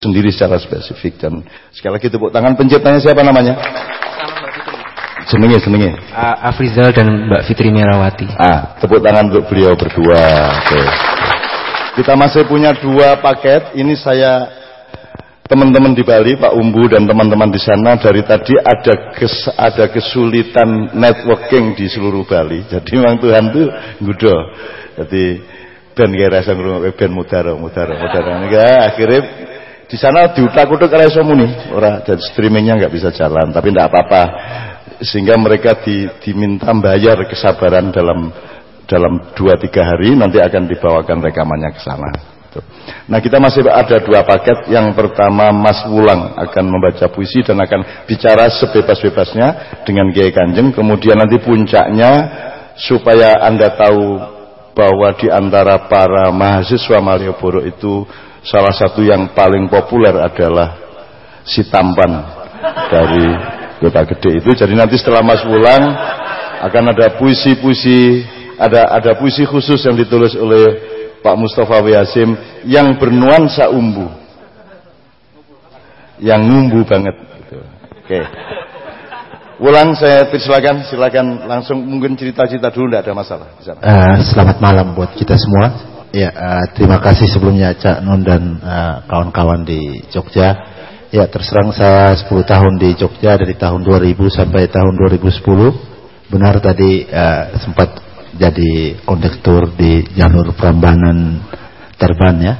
sendiri secara spesifik dan sekali lagi tepuk tangan penciptanya siapa namanya? Senengnya, senengnya. Uh, Afrizal dan Mbak Fitri Mirawati. Ah, tepuk tangan untuk beliau berdua. Oke. Kita masih punya dua paket. Ini saya teman-teman di Bali, Pak Umbu dan teman-teman di sana dari tadi ada kes, ada kesulitan networking di seluruh Bali. Jadi memang Tuhan tuh gudo. Jadi ben kira rasa ben mudaro mudaro mudaro. Enggak, akhirnya di sana diutak-utak karena iso muni, ora dan streamingnya nggak bisa jalan, tapi tidak apa-apa. Sehingga mereka di, diminta bayar kesabaran dalam dalam dua tiga hari nanti akan dibawakan rekamannya ke sana. Nah kita masih ada dua paket. Yang pertama Mas Wulang akan membaca puisi dan akan bicara sebebas-bebasnya dengan Kiai Kanjeng. Kemudian nanti puncaknya supaya anda tahu bahwa di antara para mahasiswa Malioboro itu salah satu yang paling populer adalah si tampan dari kota gede itu jadi nanti setelah Mas pulang akan ada puisi-puisi ada ada puisi khusus yang ditulis oleh Pak Mustafa Wiasim yang bernuansa umbu yang ngumbu banget gitu. oke okay. Ulang saya silakan silakan langsung mungkin cerita-cerita dulu tidak ada masalah. Uh, selamat malam buat kita semua. Ya, uh, terima kasih sebelumnya Cak Nun dan eh, kawan-kawan uh, di Jogja. Ya, terserang saya 10 tahun di Jogja dari tahun 2000 sampai tahun 2010. Benar tadi uh, sempat jadi kondektur di jalur Prambanan Terban ya.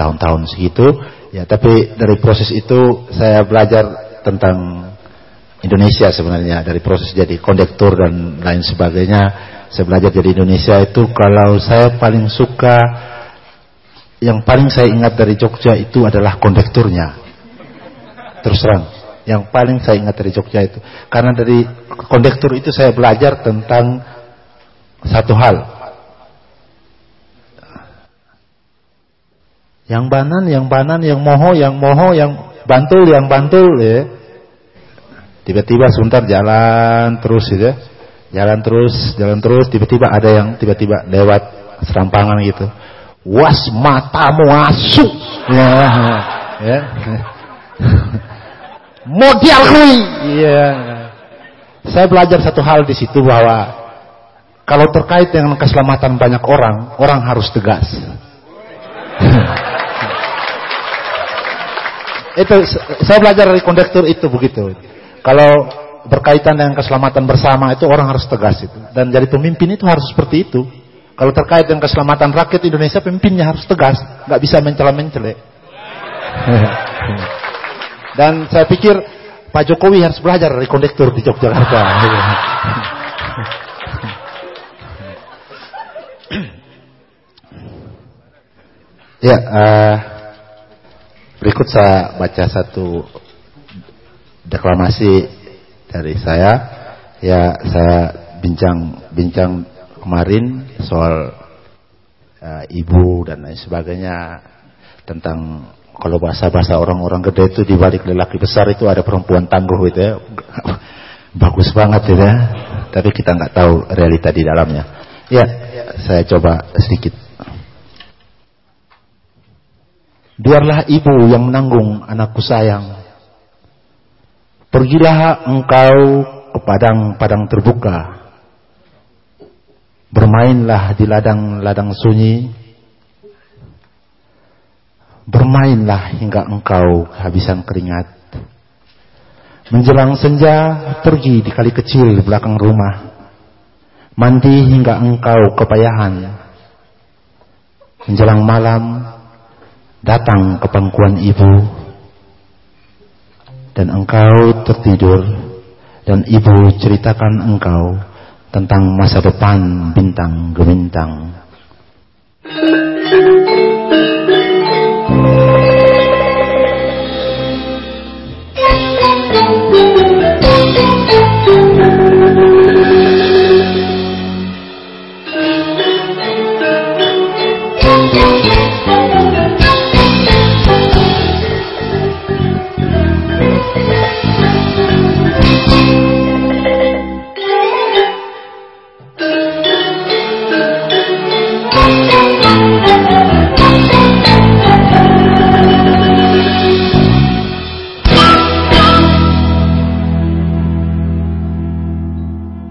tahun-tahun segitu. Ya, tapi dari proses itu saya belajar tentang Indonesia sebenarnya dari proses jadi kondektur dan lain sebagainya saya belajar jadi Indonesia itu kalau saya paling suka yang paling saya ingat dari Jogja itu adalah kondekturnya. Terus terang yang paling saya ingat dari Jogja itu. Karena dari kondektur itu saya belajar tentang satu hal. Yang banan yang banan yang moho yang moho yang bantul yang bantul ya. Tiba-tiba sebentar jalan terus gitu ya jalan terus jalan terus tiba-tiba ada yang tiba-tiba lewat serampangan gitu. Was matamu asu. Ya. Ya. Model kui. Iya. Saya belajar satu hal di situ bahwa kalau terkait dengan keselamatan banyak orang orang harus tegas. Itu saya belajar dari kondektur itu begitu. Kalau berkaitan dengan keselamatan bersama itu orang harus tegas itu. Dan jadi pemimpin itu harus seperti itu. Kalau terkait dengan keselamatan rakyat Indonesia, pemimpinnya harus tegas, nggak bisa mencela-mencele. Dan saya pikir Pak Jokowi harus belajar dari kondektur di Yogyakarta. ya, uh, berikut saya baca satu deklamasi dari saya ya saya bincang-bincang kemarin soal uh, ibu dan lain sebagainya tentang kalau bahasa-bahasa orang-orang gede itu di balik lelaki besar itu ada perempuan tangguh itu ya. Bagus banget itu ya. Tapi kita nggak tahu realita di dalamnya. Ya, saya coba sedikit. Biarlah ibu yang menanggung anakku sayang Pergilah engkau ke padang-padang terbuka. Bermainlah di ladang-ladang sunyi. Bermainlah hingga engkau kehabisan keringat. Menjelang senja, pergi di kali kecil di belakang rumah. Mandi hingga engkau kepayahan. Menjelang malam, datang ke pangkuan ibu dan engkau tertidur dan ibu ceritakan engkau tentang masa depan bintang gemintang.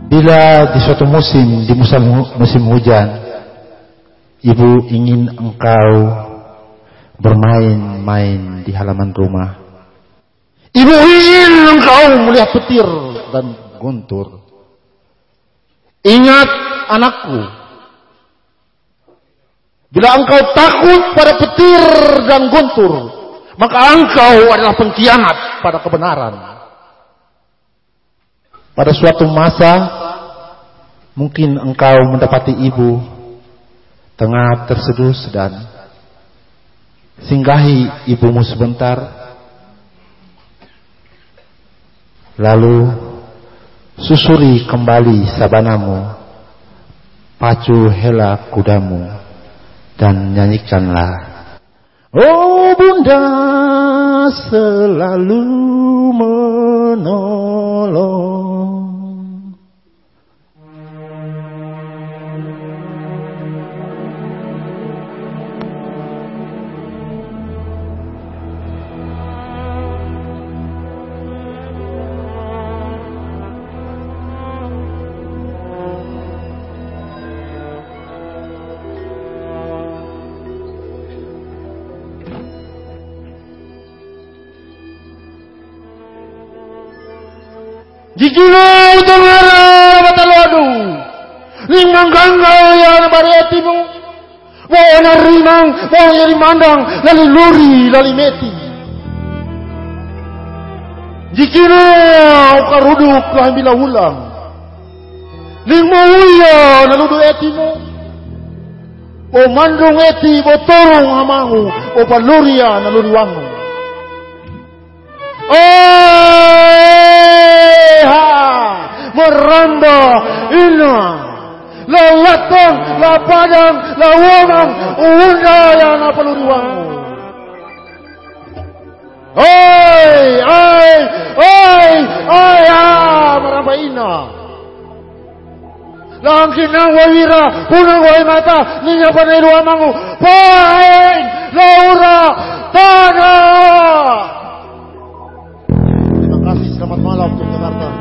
Bila di suatu musim, di musim, musim hujan, ibu ingin engkau bermain-main di halaman rumah. Ibu ingin engkau melihat petir dan guntur. Ingat anakku, bila engkau takut pada petir dan guntur, maka engkau adalah pengkhianat pada kebenaran. Pada suatu masa mungkin engkau mendapati ibu tengah tersedus dan singgahi ibumu sebentar. Lalu susuri kembali sabanamu pacu hela kudamu dan nyanyikanlah Oh bunda selalu menolong Jikino utangara batalwadu. Limang ganggal ya na bariatimu. Bawa na rimang, bawa ya rimandang, lali luri, lali meti. Jikino karuduk bila ulang. Lingmo uya naludu etimu. O mandung eti bo torong hamangu, o paluria naluri wangu. Eha meranda ina lawatan la padang la wonang unda yang apa lu ruangmu Oi, oi, oi, oi, ah, meramba ina. Langkin nang wawira, punang wai mata, ninya panai ruamangu, pain, laura, tanah. Selamat malam untuk Jakarta.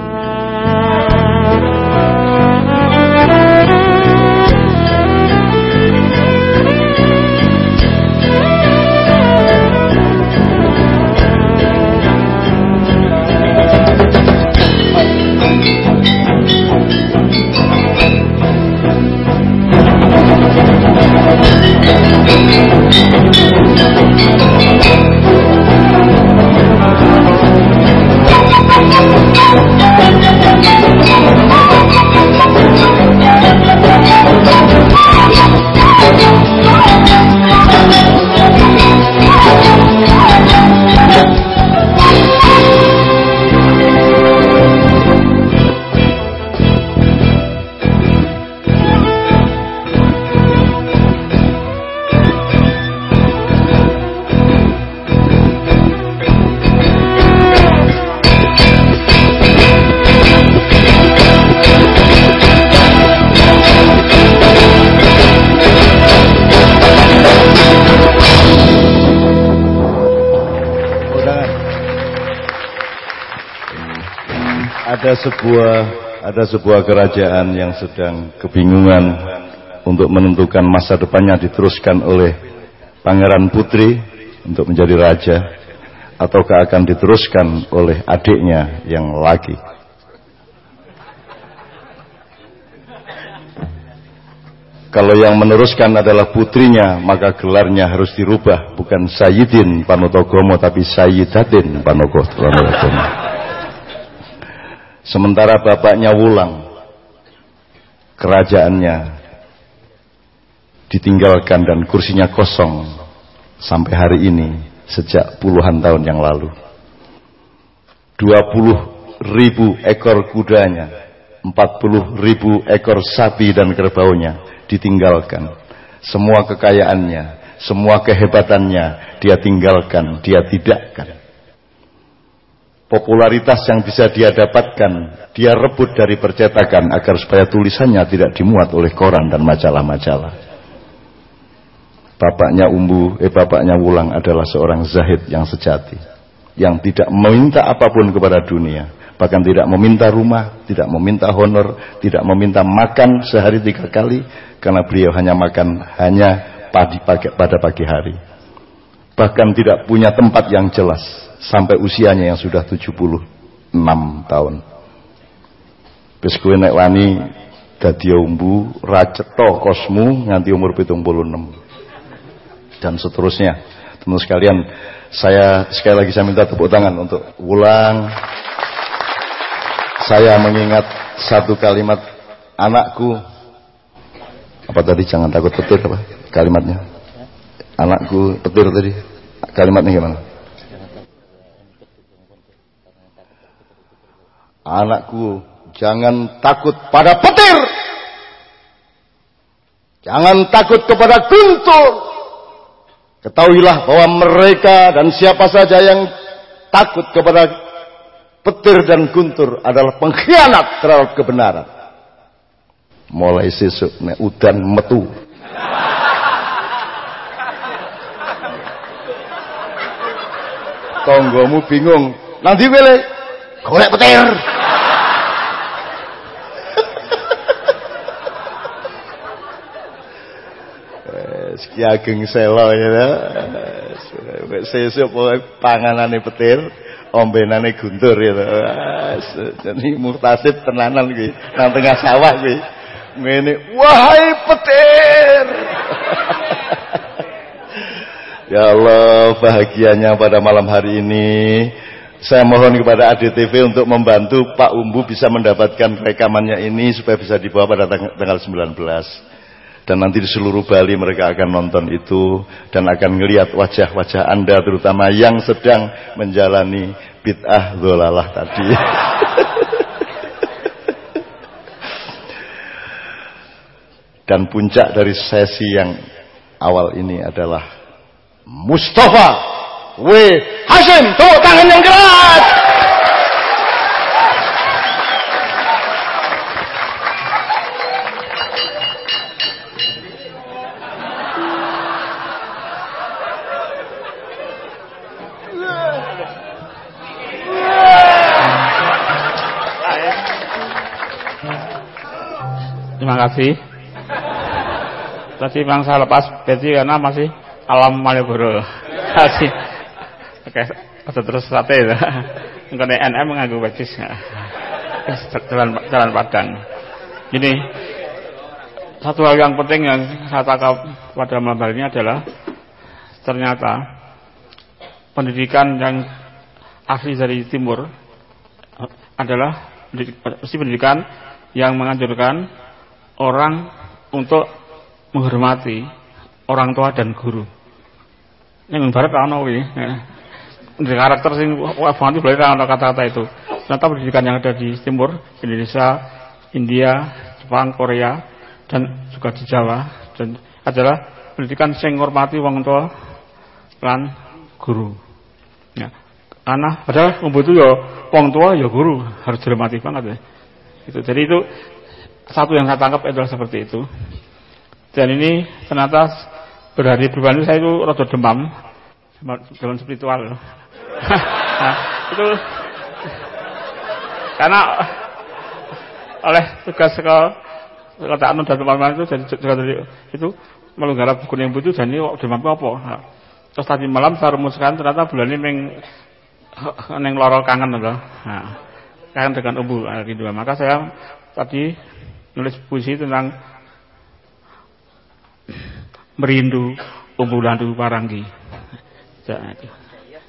Sebuah ada sebuah kerajaan yang sedang kebingungan untuk menentukan masa depannya diteruskan oleh pangeran putri untuk menjadi raja ataukah akan diteruskan oleh adiknya yang laki. Kalau yang meneruskan adalah putrinya, maka gelarnya harus dirubah. Bukan Sayyidin Panotogomo, tapi Sayyidatin Panotogomo. Sementara bapaknya Wulang, kerajaannya ditinggalkan dan kursinya kosong sampai hari ini sejak puluhan tahun yang lalu. 20 ribu ekor kudanya, 40 ribu ekor sapi dan kerbaunya ditinggalkan. Semua kekayaannya, semua kehebatannya dia tinggalkan, dia tidakkan. Popularitas yang bisa dia dapatkan, dia rebut dari percetakan agar supaya tulisannya tidak dimuat oleh koran dan majalah-majalah. Bapaknya Umbu, eh bapaknya Wulang adalah seorang zahid yang sejati. Yang tidak meminta apa pun kepada dunia. Bahkan tidak meminta rumah, tidak meminta honor, tidak meminta makan sehari tiga kali. Karena beliau hanya makan hanya pagi, pagi, pada pagi hari. Bahkan tidak punya tempat yang jelas. Sampai usianya yang sudah 76 tahun. Wis kowe wani dadi umbu racetha kosmu nganti umur 76 dan seterusnya. Teman sekalian, saya sekali lagi saya minta tepuk tangan untuk ulang. Saya mengingat satu kalimat anakku. Apa tadi jangan takut petir apa kalimatnya? Anakku petir tadi. Kalimatnya gimana? Anakku Jangan takut pada petir. Jangan takut kepada guntur. Ketahuilah bahwa mereka dan siapa saja yang takut kepada petir dan guntur adalah pengkhianat terhadap kebenaran. Mulai sesuk udan metu. Tonggomu bingung. Nanti wele golek petir. Ki Ageng Selo ya. Sesuk pokoke panganane petir, ombenane guntur ya. Jadi murtasid tenanan kuwi nang tengah sawah kuwi. Ngene, wahai petir. Ya Allah, bahagianya pada malam hari ini saya mohon kepada ADTV untuk membantu Pak Umbu bisa mendapatkan rekamannya ini supaya bisa dibawa pada tanggal 19 dan nanti di seluruh Bali mereka akan nonton itu dan akan melihat wajah-wajah Anda terutama yang sedang menjalani bid'ah dolalah tadi. dan puncak dari sesi yang awal ini adalah Mustafa W. Hashim. Tepuk tangan yang keras. Terima kasih. Tadi memang saya lepas peci karena masih alam Malioboro. Kasih. Oke, ada terus sate. Mengenai NM mengganggu peci. Jalan jalan Padang. Jadi satu hal yang penting yang saya tangkap pada malam hari ini adalah ternyata pendidikan yang asli dari timur adalah pendidikan yang menganjurkan orang untuk menghormati orang tua dan guru. Yang barat ana kuwi. Di karakter sing Avanti boleh ana kata-kata itu. Ternyata pendidikan yang ada di timur, Indonesia, India, Jepang, Korea dan juga di Jawa dan adalah pendidikan sing menghormati wong tua lan guru. Ya. Karena padahal umbu itu ya wong tua ya guru harus dihormati banget ya. Itu jadi itu satu yang saya tangkap adalah seperti itu. Dan ini ternyata berhari berbulan saya itu rada demam. Dalam spiritual. nah, itu karena oleh tugas sekolah kata anu dan teman itu jadi juga dari itu melunggara buku yang butuh dan ini demam apa? Nah, terus tadi malam saya rumuskan ternyata bulan ini meng neng lorol kangen loh nah, kangen dengan umbu gitu. Maka saya tadi nulis puisi tentang merindu umbu landu paranggi.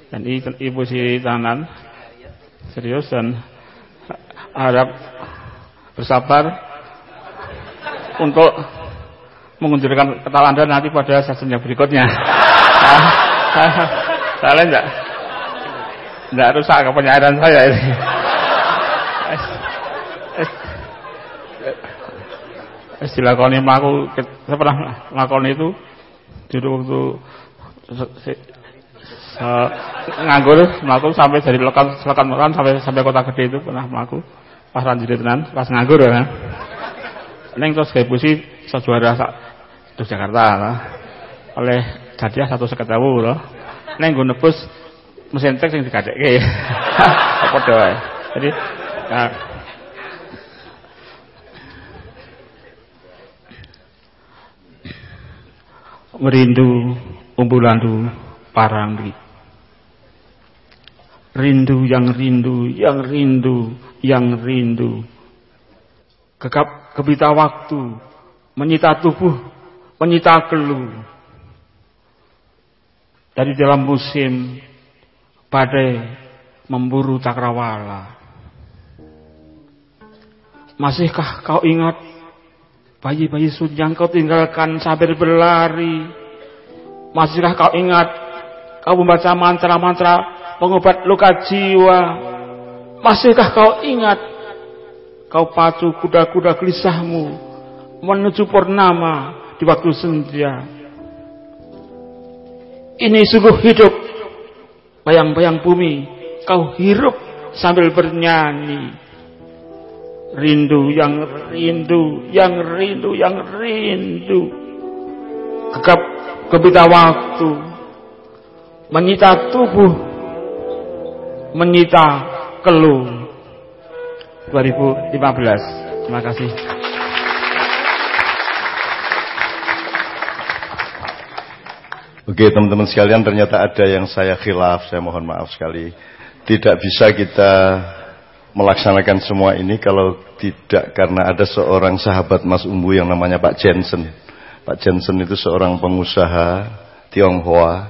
Dan ini puisi tahanan serius dan harap bersabar untuk mengunjurkan ketawa Anda nanti pada sesi yang berikutnya. Saya enggak enggak rusak kepenyairan saya ini. Istilah koni mlaku saya pernah lakoni itu dulu waktu nganggur mlaku sampai dari lokal selokan Moran sampai sampai kota gede itu pernah mlaku pas ranjir tenan pas nganggur ya neng terus kayak puisi sejuara di Jakarta lah. oleh hadiah satu seketewu loh neng gue nebus mesin teks yang dikadekke apa doa Jadi nah, merindu umbulandu paranggi. Rindu yang rindu, yang rindu, yang rindu. Kekap kebita waktu, menyita tubuh, menyita keluh. Dari dalam musim badai memburu cakrawala. Masihkah kau ingat bayi-bayi yang kau tinggalkan sambil berlari? Masihkah kau ingat kau membaca mantra-mantra pengobat luka jiwa? Masihkah kau ingat kau pacu kuda-kuda gelisahmu menuju purnama di waktu senja? Ini sungguh hidup. Bayang-bayang bumi kau hirup sambil bernyanyi. Rindu yang rindu, yang rindu, yang rindu. Gegap kebita waktu. Menyita tubuh. Menyita keluh. 2015. Terima kasih. Oke teman-teman sekalian ternyata ada yang saya khilaf, saya mohon maaf sekali. Tidak bisa kita melaksanakan semua ini kalau tidak karena ada seorang sahabat Mas Umbu yang namanya Pak Jensen. Pak Jensen itu seorang pengusaha Tionghoa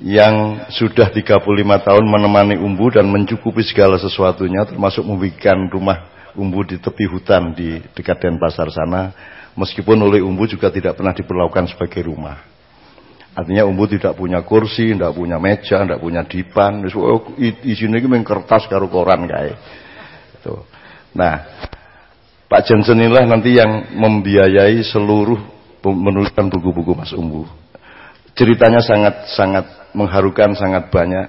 yang sudah 35 tahun menemani Umbu dan mencukupi segala sesuatunya termasuk membuat rumah Umbu di tepi hutan di dekat Denpasar sana meskipun oleh Umbu juga tidak pernah diperlakukan sebagai rumah. Artinya umbu tidak punya kursi, tidak punya meja, tidak punya dipan. Oh, isinya ini kertas karo koran kayak. Nah, Pak Jensen inilah nanti yang membiayai seluruh menuliskan buku-buku Mas Umbu. Ceritanya sangat sangat mengharukan, sangat banyak.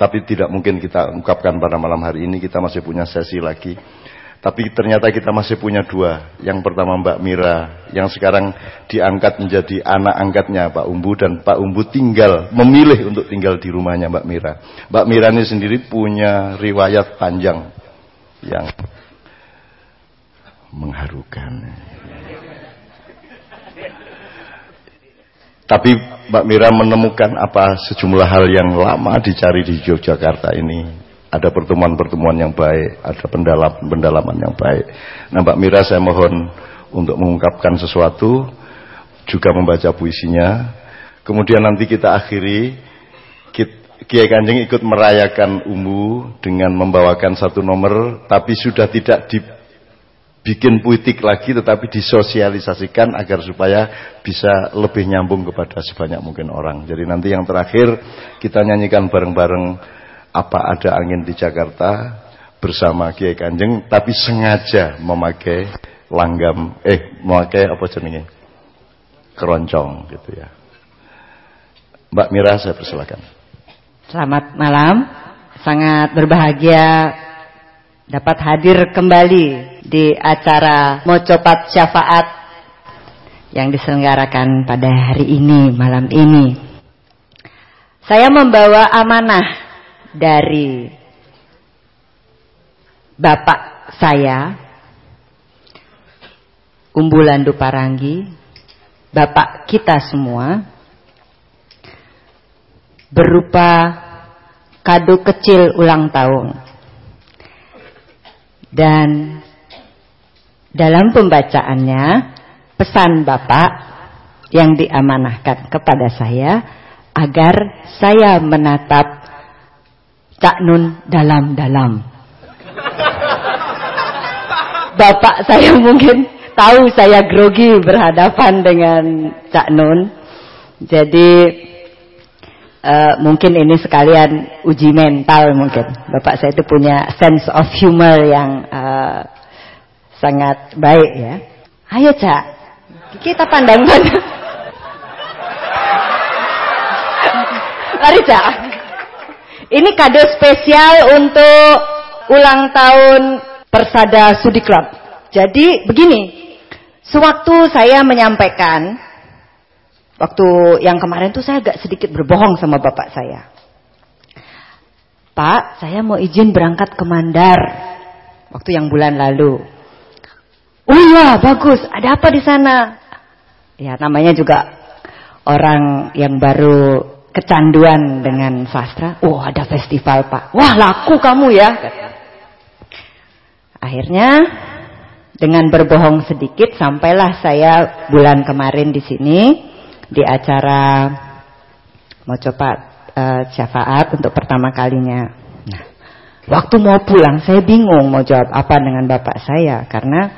Tapi tidak mungkin kita ungkapkan pada malam hari ini. Kita masih punya sesi lagi. Tapi ternyata kita masih punya dua. Yang pertama Mbak Mira, yang sekarang diangkat menjadi anak angkatnya Pak Umbu dan Pak Umbu tinggal memilih untuk tinggal di rumahnya Mbak Mira. Mbak Mira ini sendiri punya riwayat panjang yang mengharukan. Tapi Mbak Mira menemukan apa sejumlah hal yang lama dicari di Yogyakarta ini ada pertemuan-pertemuan yang baik, ada pendalaman-pendalaman yang baik. Nah Mbak Mira saya mohon untuk mengungkapkan sesuatu, juga membaca puisinya. Kemudian nanti kita akhiri, Kiai Kanjeng ikut merayakan umbu dengan membawakan satu nomor, tapi sudah tidak dibikin puitik lagi, tetapi disosialisasikan agar supaya bisa lebih nyambung kepada sebanyak mungkin orang. Jadi nanti yang terakhir kita nyanyikan bareng-bareng apa ada angin di Jakarta bersama Kiai Kanjeng tapi sengaja memakai langgam eh memakai apa jenenge keroncong gitu ya. Mbak Mira saya persilakan. Selamat malam. Sangat berbahagia dapat hadir kembali di acara Mocopat Syafaat yang diselenggarakan pada hari ini, malam ini. Saya membawa amanah dari bapak saya Umbulandu Paranggi, bapak kita semua berupa kado kecil ulang tahun. Dan dalam pembacaannya pesan bapak yang diamanahkan kepada saya agar saya menatap Cak Nun dalam-dalam. Bapak saya mungkin tahu saya grogi berhadapan dengan Cak Nun. Jadi uh, mungkin ini sekalian uji mental mungkin. Bapak saya itu punya sense of humor yang uh, sangat baik ya. Ayo Cak, kita pandang-pandang. Mari Cak. Ini kado spesial untuk ulang tahun Persada Sudi Club. Jadi begini, sewaktu saya menyampaikan, waktu yang kemarin tuh saya agak sedikit berbohong sama bapak saya. Pak, saya mau izin berangkat ke Mandar. Waktu yang bulan lalu. Oh iya, bagus. Ada apa di sana? Ya, namanya juga orang yang baru kecanduan dengan sastra. Oh, ada festival, Pak. Wah, laku kamu ya. Akhirnya dengan berbohong sedikit sampailah saya bulan kemarin di sini di acara mau coba uh, syafaat untuk pertama kalinya. Nah, waktu mau pulang saya bingung mau jawab apa dengan bapak saya karena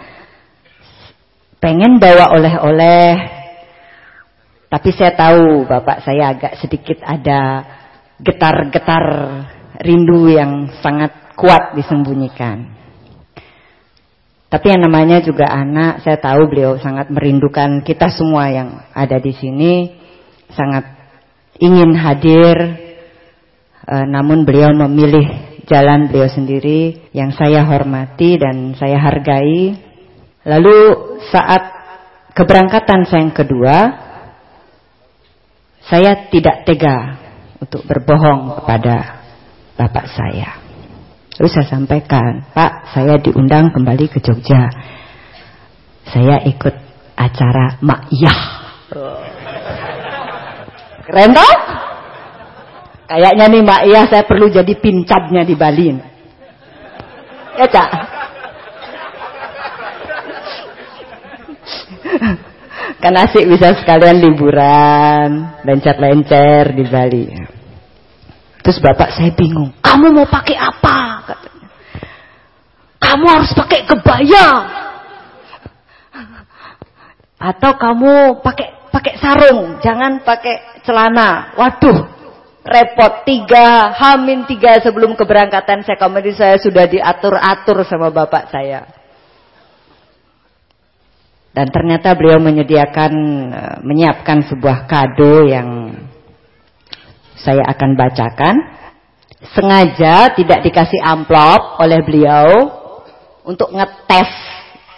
pengen bawa oleh-oleh tapi saya tahu bapak saya agak sedikit ada getar-getar rindu yang sangat kuat disembunyikan. Tapi yang namanya juga anak, saya tahu beliau sangat merindukan kita semua yang ada di sini, sangat ingin hadir, e, namun beliau memilih jalan beliau sendiri yang saya hormati dan saya hargai. Lalu saat keberangkatan saya yang kedua, saya tidak tega untuk berbohong kepada bapak saya. Lalu saya sampaikan, Pak, saya diundang kembali ke Jogja. Saya ikut acara Makyah. Keren toh? Kayaknya nih Mbak Iya saya perlu jadi pincapnya di Bali. Ya Cak? Kan asik bisa sekalian liburan, lencer-lencer di Bali. Terus bapak saya bingung, kamu mau pakai apa? Katanya. Kamu harus pakai kebaya. Atau kamu pakai pakai sarung, jangan pakai celana. Waduh, repot tiga, hamin tiga sebelum keberangkatan saya komedi saya sudah diatur-atur sama bapak saya. Dan ternyata beliau menyediakan, eh, menyiapkan sebuah kado yang saya akan bacakan. Sengaja tidak dikasih amplop oleh beliau untuk ngetes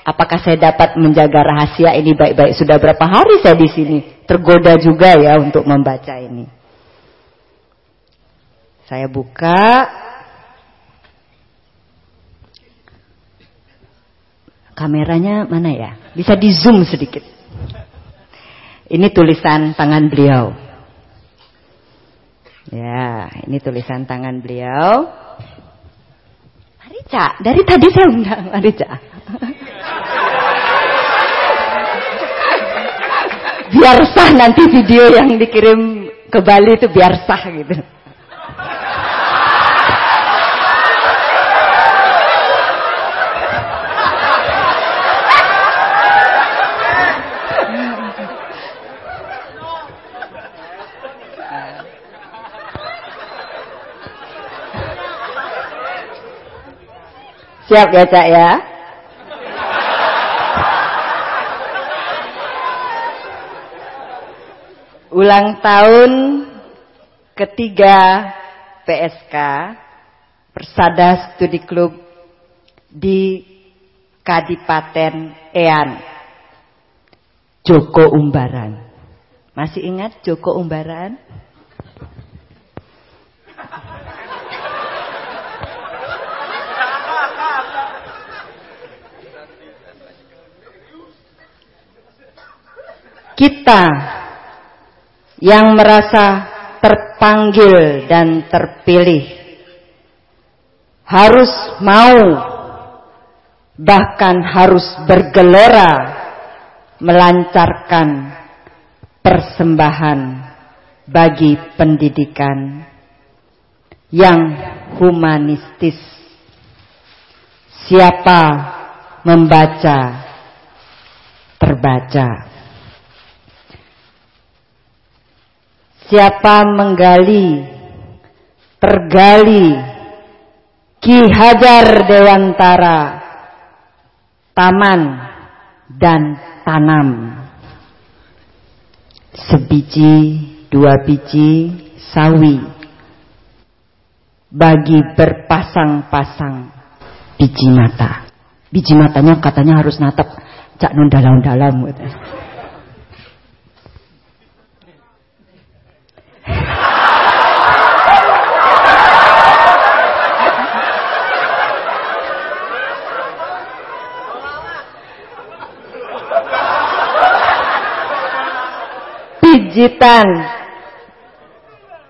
Apakah saya dapat menjaga rahasia ini baik-baik? Sudah berapa hari saya di sini? Tergoda juga ya untuk membaca ini. Saya buka. Kameranya mana ya? Bisa di zoom sedikit. Ini tulisan tangan beliau. Ya, ini tulisan tangan beliau. Mari Cak, dari tadi saya undang, mari Cak. biar sah nanti video yang dikirim ke Bali itu biar sah gitu. Siap ya Cak ya? ulang tahun ketiga PSK Persada Studi Klub di Kadipaten Ean. Joko Umbaran. Masih ingat Joko Umbaran kita yang merasa terpanggil dan terpilih harus mau bahkan harus bergelora melancarkan persembahan bagi pendidikan yang humanistis. Siapa membaca terbaca Siapa menggali, tergali, Ki Hajar Dewantara, taman dan tanam. Sebiji, dua biji, sawi. Bagi berpasang-pasang biji mata. Biji matanya katanya harus natap. Cak nun dalam-dalam. Gitu. Pijitan.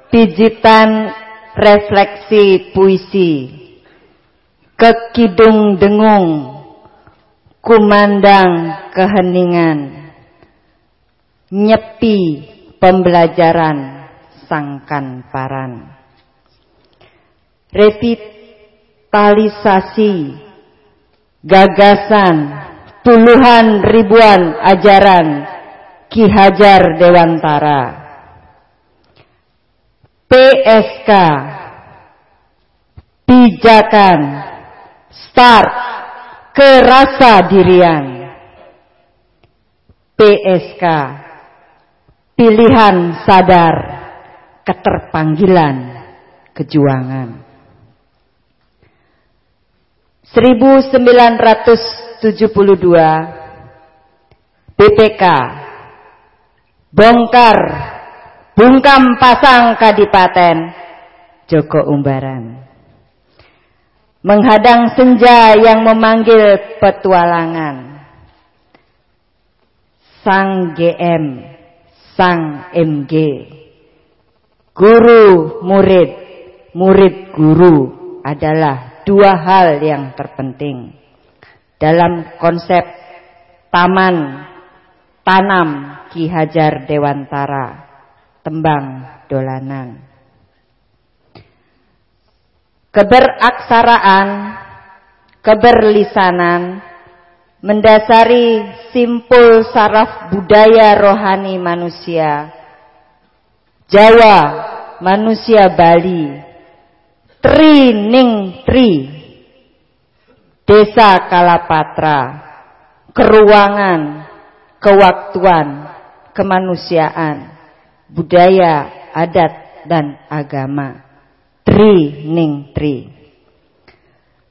Pijitan refleksi puisi. Kekidung dengung. Kumandang keheningan. Nyepi pembelajaran sangkan paran revitalisasi gagasan puluhan ribuan ajaran Ki Hajar Dewantara. PSK pijakan. Start. Kerasa dirian. PSK pilihan sadar. Keterpanggilan. Kejuangan. 1972 BPK bongkar. Bungkam pasang kadipaten. Joko Umbaran. Menghadang senja yang memanggil petualangan. Sang GM sang MG guru murid. Murid guru adalah dua hal yang terpenting dalam konsep taman tanam Ki Hajar Dewantara tembang dolanan. Keberaksaraan keberlisanan mendasari simpul saraf budaya rohani manusia Jawa manusia Bali Tri Ning Tri Desa Kalapatra Keruangan Kewaktuan kemanusiaan, budaya, adat, dan agama. Tri Ning Tri.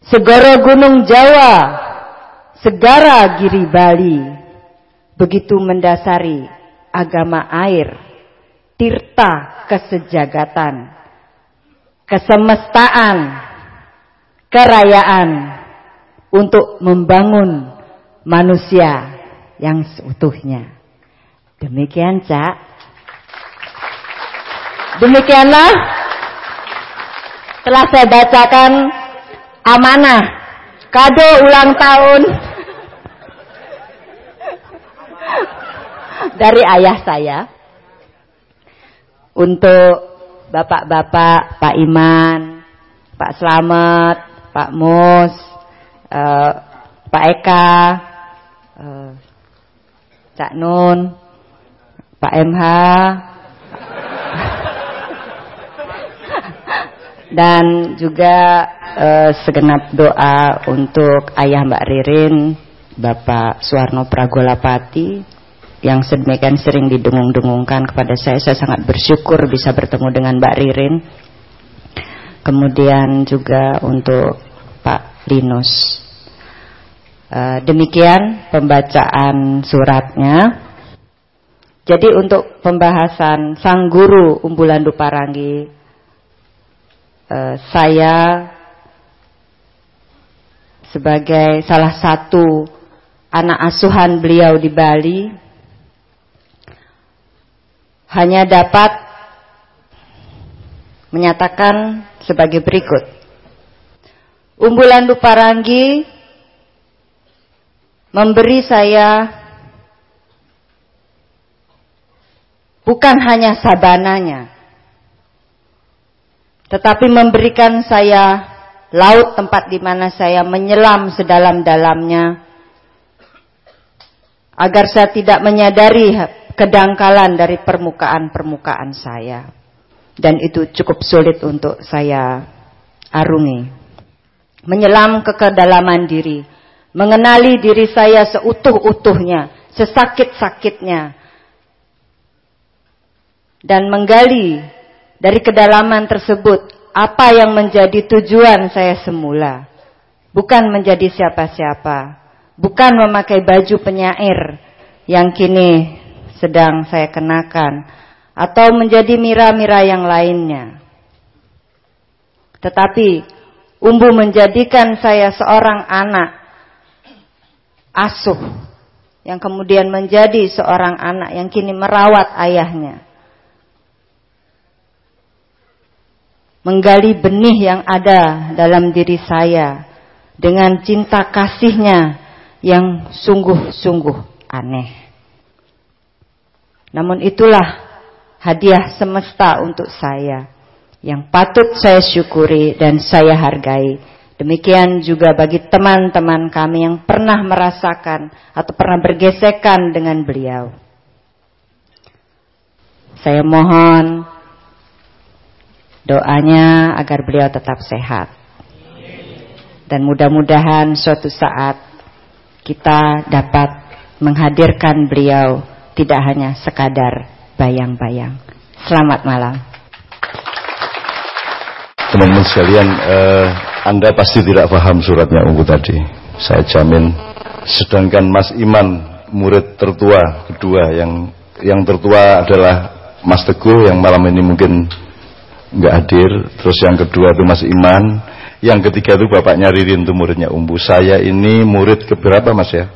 Segara Gunung Jawa, Segara Giri Bali, begitu mendasari agama air, tirta kesejagatan, kesemestaan, kerayaan untuk membangun manusia yang seutuhnya. Demikian Cak. Demikianlah telah saya bacakan amanah kado ulang tahun dari ayah saya untuk bapak-bapak Pak Iman, Pak Slamet, Pak Mus, uh, Pak Eka, uh, Cak Nun, Pak MH, dan juga uh, segenap doa untuk ayah Mbak Ririn, Bapak Suwarno Pragolapati, yang sedemikian sering didengung-dengungkan kepada saya. Saya sangat bersyukur bisa bertemu dengan Mbak Ririn. Kemudian juga untuk Pak Linus. Eh, demikian pembacaan suratnya. Jadi untuk pembahasan sang guru Umbulan Duparangi uh, saya sebagai salah satu anak asuhan beliau di Bali hanya dapat menyatakan sebagai berikut. Umbulan Duparangi memberi saya bukan hanya sabananya, tetapi memberikan saya laut tempat di mana saya menyelam sedalam-dalamnya, agar saya tidak menyadari kedangkalan dari permukaan-permukaan saya. Dan itu cukup sulit untuk saya arungi. Menyelam ke kedalaman diri mengenali diri saya seutuh-utuhnya, sesakit-sakitnya, dan menggali dari kedalaman tersebut apa yang menjadi tujuan saya semula. Bukan menjadi siapa-siapa, bukan memakai baju penyair yang kini sedang saya kenakan, atau menjadi mira-mira yang lainnya. Tetapi Umbu menjadikan saya seorang anak asuh yang kemudian menjadi seorang anak yang kini merawat ayahnya. Menggali benih yang ada dalam diri saya dengan cinta kasihnya yang sungguh-sungguh aneh. Namun itulah hadiah semesta untuk saya yang patut saya syukuri dan saya hargai. Demikian juga bagi teman-teman kami yang pernah merasakan atau pernah bergesekan dengan beliau. Saya mohon doanya agar beliau tetap sehat. Dan mudah-mudahan suatu saat kita dapat menghadirkan beliau tidak hanya sekadar bayang-bayang. Selamat malam. Teman-teman sekalian, eh, Anda pasti tidak paham suratnya Ungu tadi. Saya jamin. Sedangkan Mas Iman, murid tertua kedua yang yang tertua adalah Mas Teguh yang malam ini mungkin nggak hadir. Terus yang kedua itu Mas Iman. Yang ketiga itu bapaknya Ririn itu muridnya Umbu. Saya ini murid keberapa Mas ya?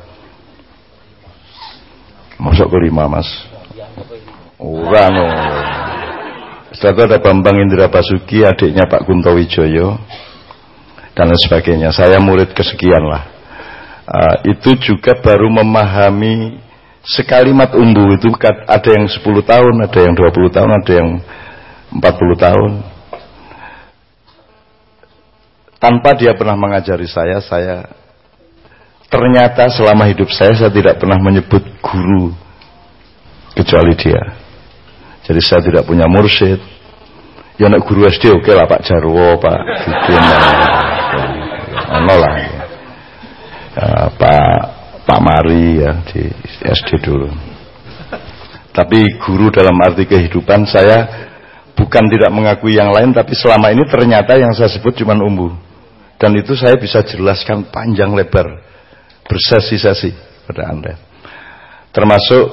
Masuk kelima Mas. Orang oh. Setelah itu ada Bambang Indra Basuki, adiknya Pak Kunto Wijoyo dan lain sebagainya. Saya murid kesekian lah. Uh, itu juga baru memahami sekalimat umbu itu ada yang 10 tahun, ada yang 20 tahun, ada yang 40 tahun. Tanpa dia pernah mengajari saya, saya ternyata selama hidup saya saya tidak pernah menyebut guru kecuali dia. Jadi saya tidak punya mursyid. Ya nak guru SD oke lah Pak Jarwo, Pak Dudin, ono lah. Ya, Pak Pak Mari ya di SD dulu. Tapi guru dalam arti kehidupan saya bukan tidak mengakui yang lain tapi selama ini ternyata yang saya sebut cuma umbu. Dan itu saya bisa jelaskan panjang lebar bersesi-sesi pada Anda. Termasuk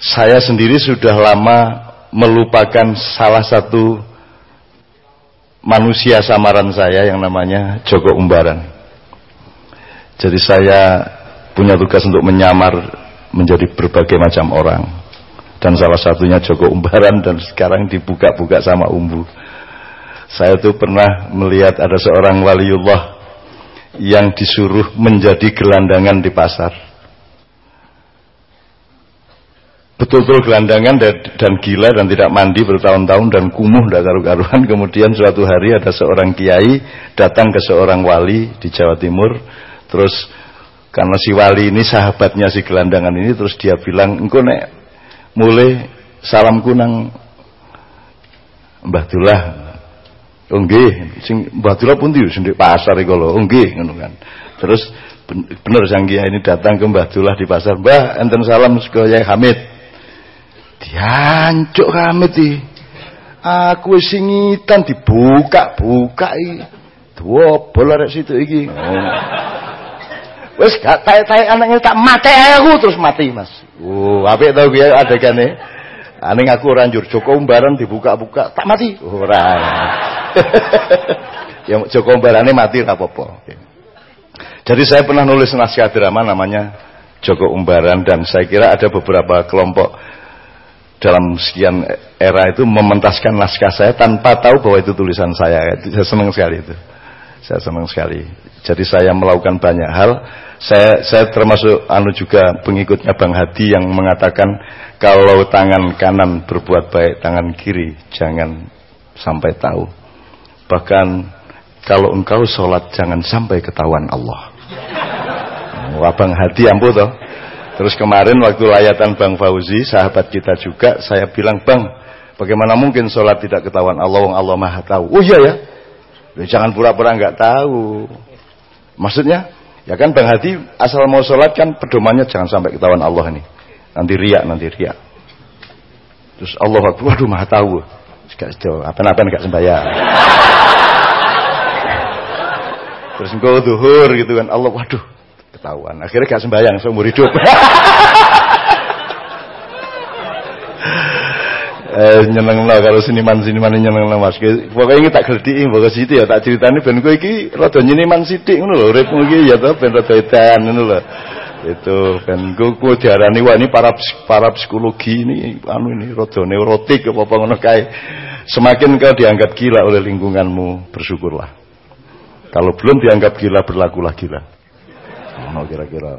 saya sendiri sudah lama melupakan salah satu manusia samaran saya yang namanya Joko Umbaran. Jadi saya punya tugas untuk menyamar menjadi berbagai macam orang dan salah satunya Joko Umbaran dan sekarang dibuka-buka sama Umbu. Saya tuh pernah melihat ada seorang waliullah yang disuruh menjadi gelandangan di pasar. Betul-betul gelandangan dan, gila dan tidak mandi bertahun-tahun dan kumuh dan karu-karuan. Kemudian suatu hari ada seorang kiai datang ke seorang wali di Jawa Timur. Terus karena si wali ini sahabatnya si gelandangan ini terus dia bilang, engkau nek mulai salam kunang Mbah Dullah. Oh sing Mbah Dullah pun di sing pasar iku lho. Ngono kan. Terus bener sang ini datang ke Mbah Dullah di pasar. Mbah, enten salam saka Yai Hamid. Diancuk Hamid iki. Aku singitan dibuka-buka iki. Dua bola rek situ iki. Oh. Wes gak tae-tae anaknya tak mati aku terus mati, Mas. Oh, apik tau kuwi adegane. Aning aku ora njur Joko umbaran dibuka-buka, tak mati. Ora. ya Joko umbarane mati ora apa-apa. Jadi saya pernah nulis naskah drama namanya Joko Umbaran dan saya kira ada beberapa kelompok dalam sekian era itu mementaskan naskah saya tanpa tahu bahwa itu tulisan saya. Saya senang sekali itu. Saya senang sekali. Jadi saya melakukan banyak hal. Saya saya termasuk anu juga pengikutnya Bang Hadi yang mengatakan kalau tangan kanan berbuat baik, tangan kiri jangan sampai tahu. Bahkan kalau engkau sholat jangan sampai ketahuan Allah. Wah Bang Hadi ampuh toh. Terus kemarin waktu layatan Bang Fauzi, sahabat kita juga, saya bilang, Bang, bagaimana mungkin sholat tidak ketahuan Allah, Allah maha tahu. Oh iya ya, ya jangan pura-pura nggak tahu. Maksudnya, ya kan Bang Hadi asal mau sholat kan pedomannya jangan sampai ketahuan Allah ini. Nanti riak, nanti riak. Terus Allah waduh maha tahu. Apa-apa enggak sembahyang. Terus engkau duhur gitu kan. Allah waduh ketahuan. Akhirnya gak sembahyang seumur hidup. eh nyeneng lah kalau seniman-seniman nyeneng lah Mas. Pokoknya ini tak geldi, pokoknya situ ya tak ceritani ben kowe iki rada nyeniman sithik ngono lho, uripmu iki ya to ben rada edan ngono lho. Itu ben kowe diarani wah ini para para psikologi ini anu ini rada neurotik apa apa ngono kae. Semakin kau dianggap gila oleh lingkunganmu, bersyukurlah. Kalau belum dianggap gila, berlakulah gila. Oh, kira-kira.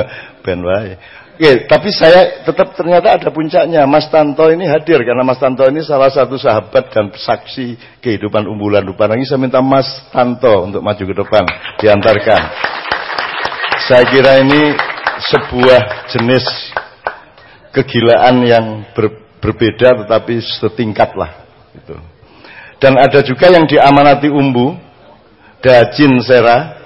ben wae. Oke, tapi saya tetap ternyata ada puncaknya. Mas Tanto ini hadir karena Mas Tanto ini salah satu sahabat dan saksi kehidupan umbulan depan. Lagi saya minta Mas Tanto untuk maju ke depan, diantarkan. Saya kira ini sebuah jenis kegilaan yang ber, berbeda tetapi setingkat lah. Gitu. Dan ada juga yang diamanati umbu, Dajin Sera.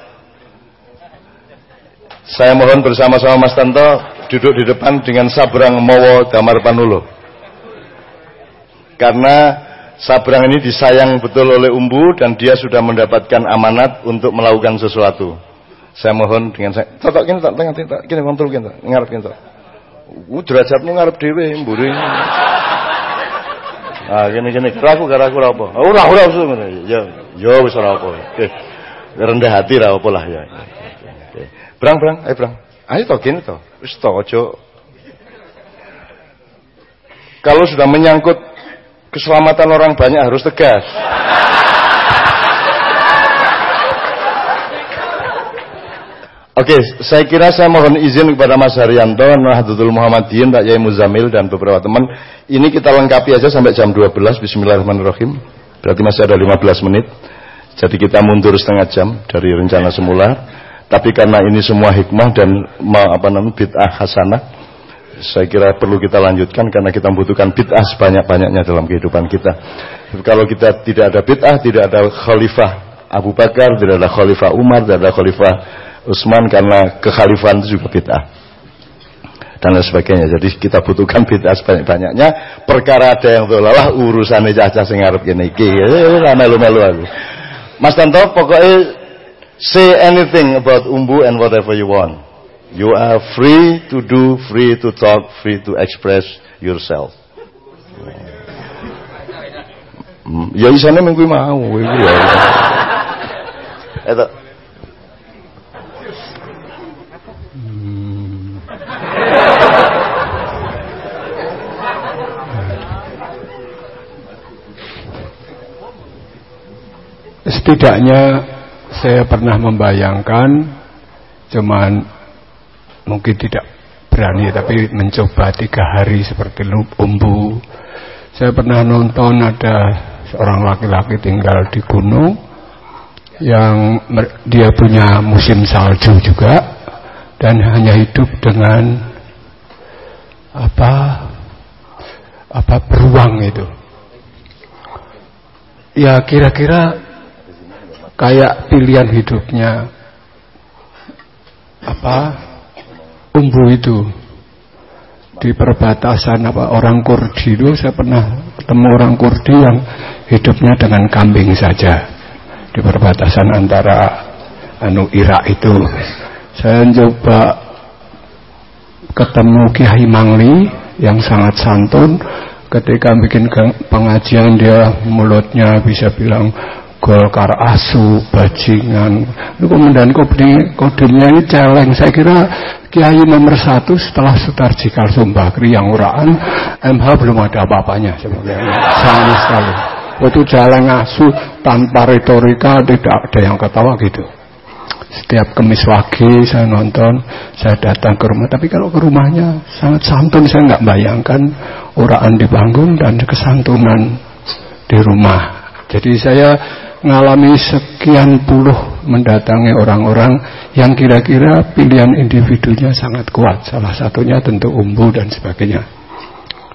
Saya mohon bersama-sama Mas Tanto duduk di depan dengan Sabrang Mowo Damar Panulo. Karena Sabrang ini disayang betul oleh Umbu dan dia sudah mendapatkan amanat untuk melakukan sesuatu. Saya mohon dengan saya, tak kini tak tengah tak kini kontrol kini ngarep kini tak. Uh, derajatmu ngarep dewe mburi. Ah gini gini keraku keraku apa? Oh, ora ora Ya ya wis ora. Oke. Rendah hati ra apa lah ya. Brang, ayo brang. Ayo toh gini toh. Wis ojo. Kalau sudah menyangkut keselamatan orang banyak harus tegas. Oke, saya kira saya mohon izin kepada Mas Haryanto, Nahdlatul Muhammadiyyin, Pak Yai Muzamil dan beberapa teman. Ini kita lengkapi aja sampai jam 12. Bismillahirrahmanirrahim. Berarti masih ada 15 menit. Jadi kita mundur setengah jam dari rencana semula. Tapi karena ini semua hikmah dan apa namanya bid'ah hasanah, saya kira perlu kita lanjutkan karena kita membutuhkan bid'ah sebanyak-banyaknya dalam kehidupan kita. Kalau kita tidak ada bid'ah, tidak ada khalifah Abu Bakar, tidak ada khalifah Umar, tidak ada khalifah Utsman karena kekhalifahan itu juga bid'ah dan lain sebagainya. Jadi kita butuhkan bid'ah sebanyak-banyaknya. Perkara ada yang dolalah urusannya caca sing arep kene iki. Eh, melu-melu aku. Mas Tanto pokoknya Say anything about Umbu and whatever you want. You are free to do, free to talk, free to express yourself. Hmm, ya isane minggu mau iku ya. Eta Setidaknya saya pernah membayangkan cuman mungkin tidak berani tapi mencoba tiga hari seperti umbu saya pernah nonton ada seorang laki-laki tinggal di gunung yang dia punya musim salju juga dan hanya hidup dengan apa apa beruang itu. Ya kira-kira kayak pilihan hidupnya. Apa? Umbu itu. Di perbatasan apa? Orang Kurdi itu saya pernah ketemu orang Kurdi yang hidupnya dengan kambing saja. Di perbatasan antara anu Irak itu. Saya coba ketemu Kiai Mangli yang sangat santun. Ketika bikin pengajian dia mulutnya bisa bilang Golkar asu, bajingan. Itu kemudian kodenya ini celeng. Saya kira Kiai nomor satu setelah Sutarji Kalsumbakri yang uraan, MH belum ada apa-apanya sebenarnya. Sama sekali. Itu celeng asu tanpa retorika tidak ada yang ketawa gitu. Setiap kemis wagi saya nonton, saya datang ke rumah. Tapi kalau ke rumahnya sangat santun, saya nggak bayangkan uraan di panggung dan kesantunan di rumah. Jadi saya mengalami sekian puluh mendatangi orang-orang yang kira-kira pilihan individunya sangat kuat. Salah satunya tentu umbu dan sebagainya.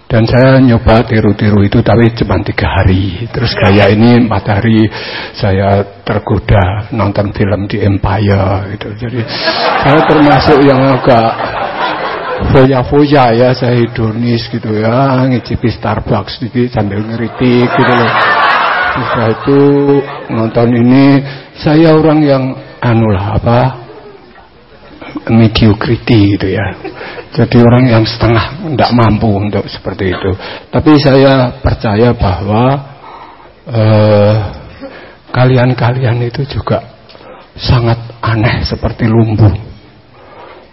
Dan saya nyoba tiru-tiru itu tapi cuma tiga hari. Terus kayak ini empat hari saya tergoda nonton film di Empire gitu. Jadi saya termasuk yang agak foya-foya ya saya hedonis gitu ya ngicipi Starbucks sedikit sambil ngeritik gitu loh setelah itu nonton ini saya orang yang anu lah apa mediocrity gitu ya. Jadi orang yang setengah tidak mampu untuk seperti itu. Tapi saya percaya bahwa eh, kalian-kalian itu juga sangat aneh seperti lumbu.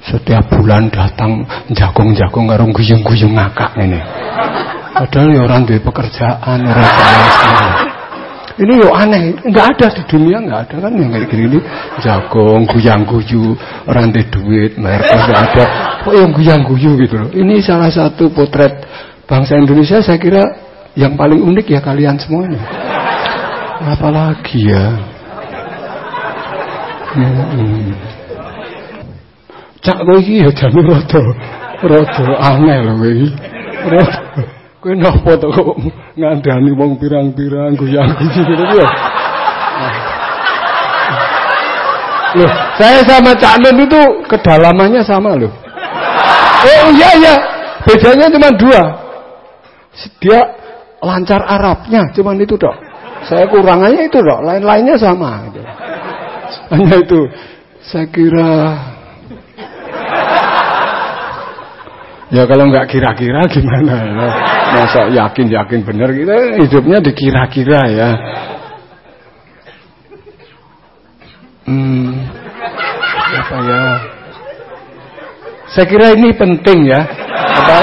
Setiap bulan datang jagung-jagung ngarung guyung-guyung ngakak ini. Padahal ya orang duwe pekerjaan, orang Ini yo aneh, nggak ada di dunia nggak ada kan yang kayak gini ini jagung, guyang guyu, orang duit, mereka nggak ada. Kok yang guyang guyu gitu loh. Ini salah satu potret bangsa Indonesia saya kira yang paling unik ya kalian semuanya. Apalagi ya. Hmm. Cak iki ya jane rada rada aneh lho kowe iki. Kowe napa to kok ngandani wong pirang-pirang goyang-goyang gitu ya. Loh, saya sama Cak Nun itu kedalamannya sama loh. Oh iya iya, bedanya cuma dua. Dia lancar Arabnya, cuma itu dok. Saya kurangannya itu dok, lain-lainnya sama. Gitu. Hanya itu, saya kira Ya kalau nggak kira-kira gimana ya? Masa yakin-yakin benar kita hidupnya dikira-kira ya. Hmm, apa ya? Saya kira ini penting ya. Apa?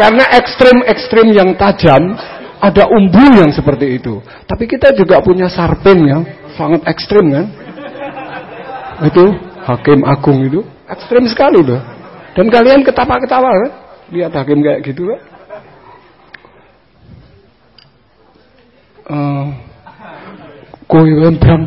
Karena ekstrim-ekstrim yang tajam ada umbu yang seperti itu. Tapi kita juga punya sarpen yang sangat ekstrim kan. Itu hakim agung itu ekstrim sekali loh. Dan kalian ketawa-ketawa kan? Lihat hakim kayak gitu kan? Uh, Bram.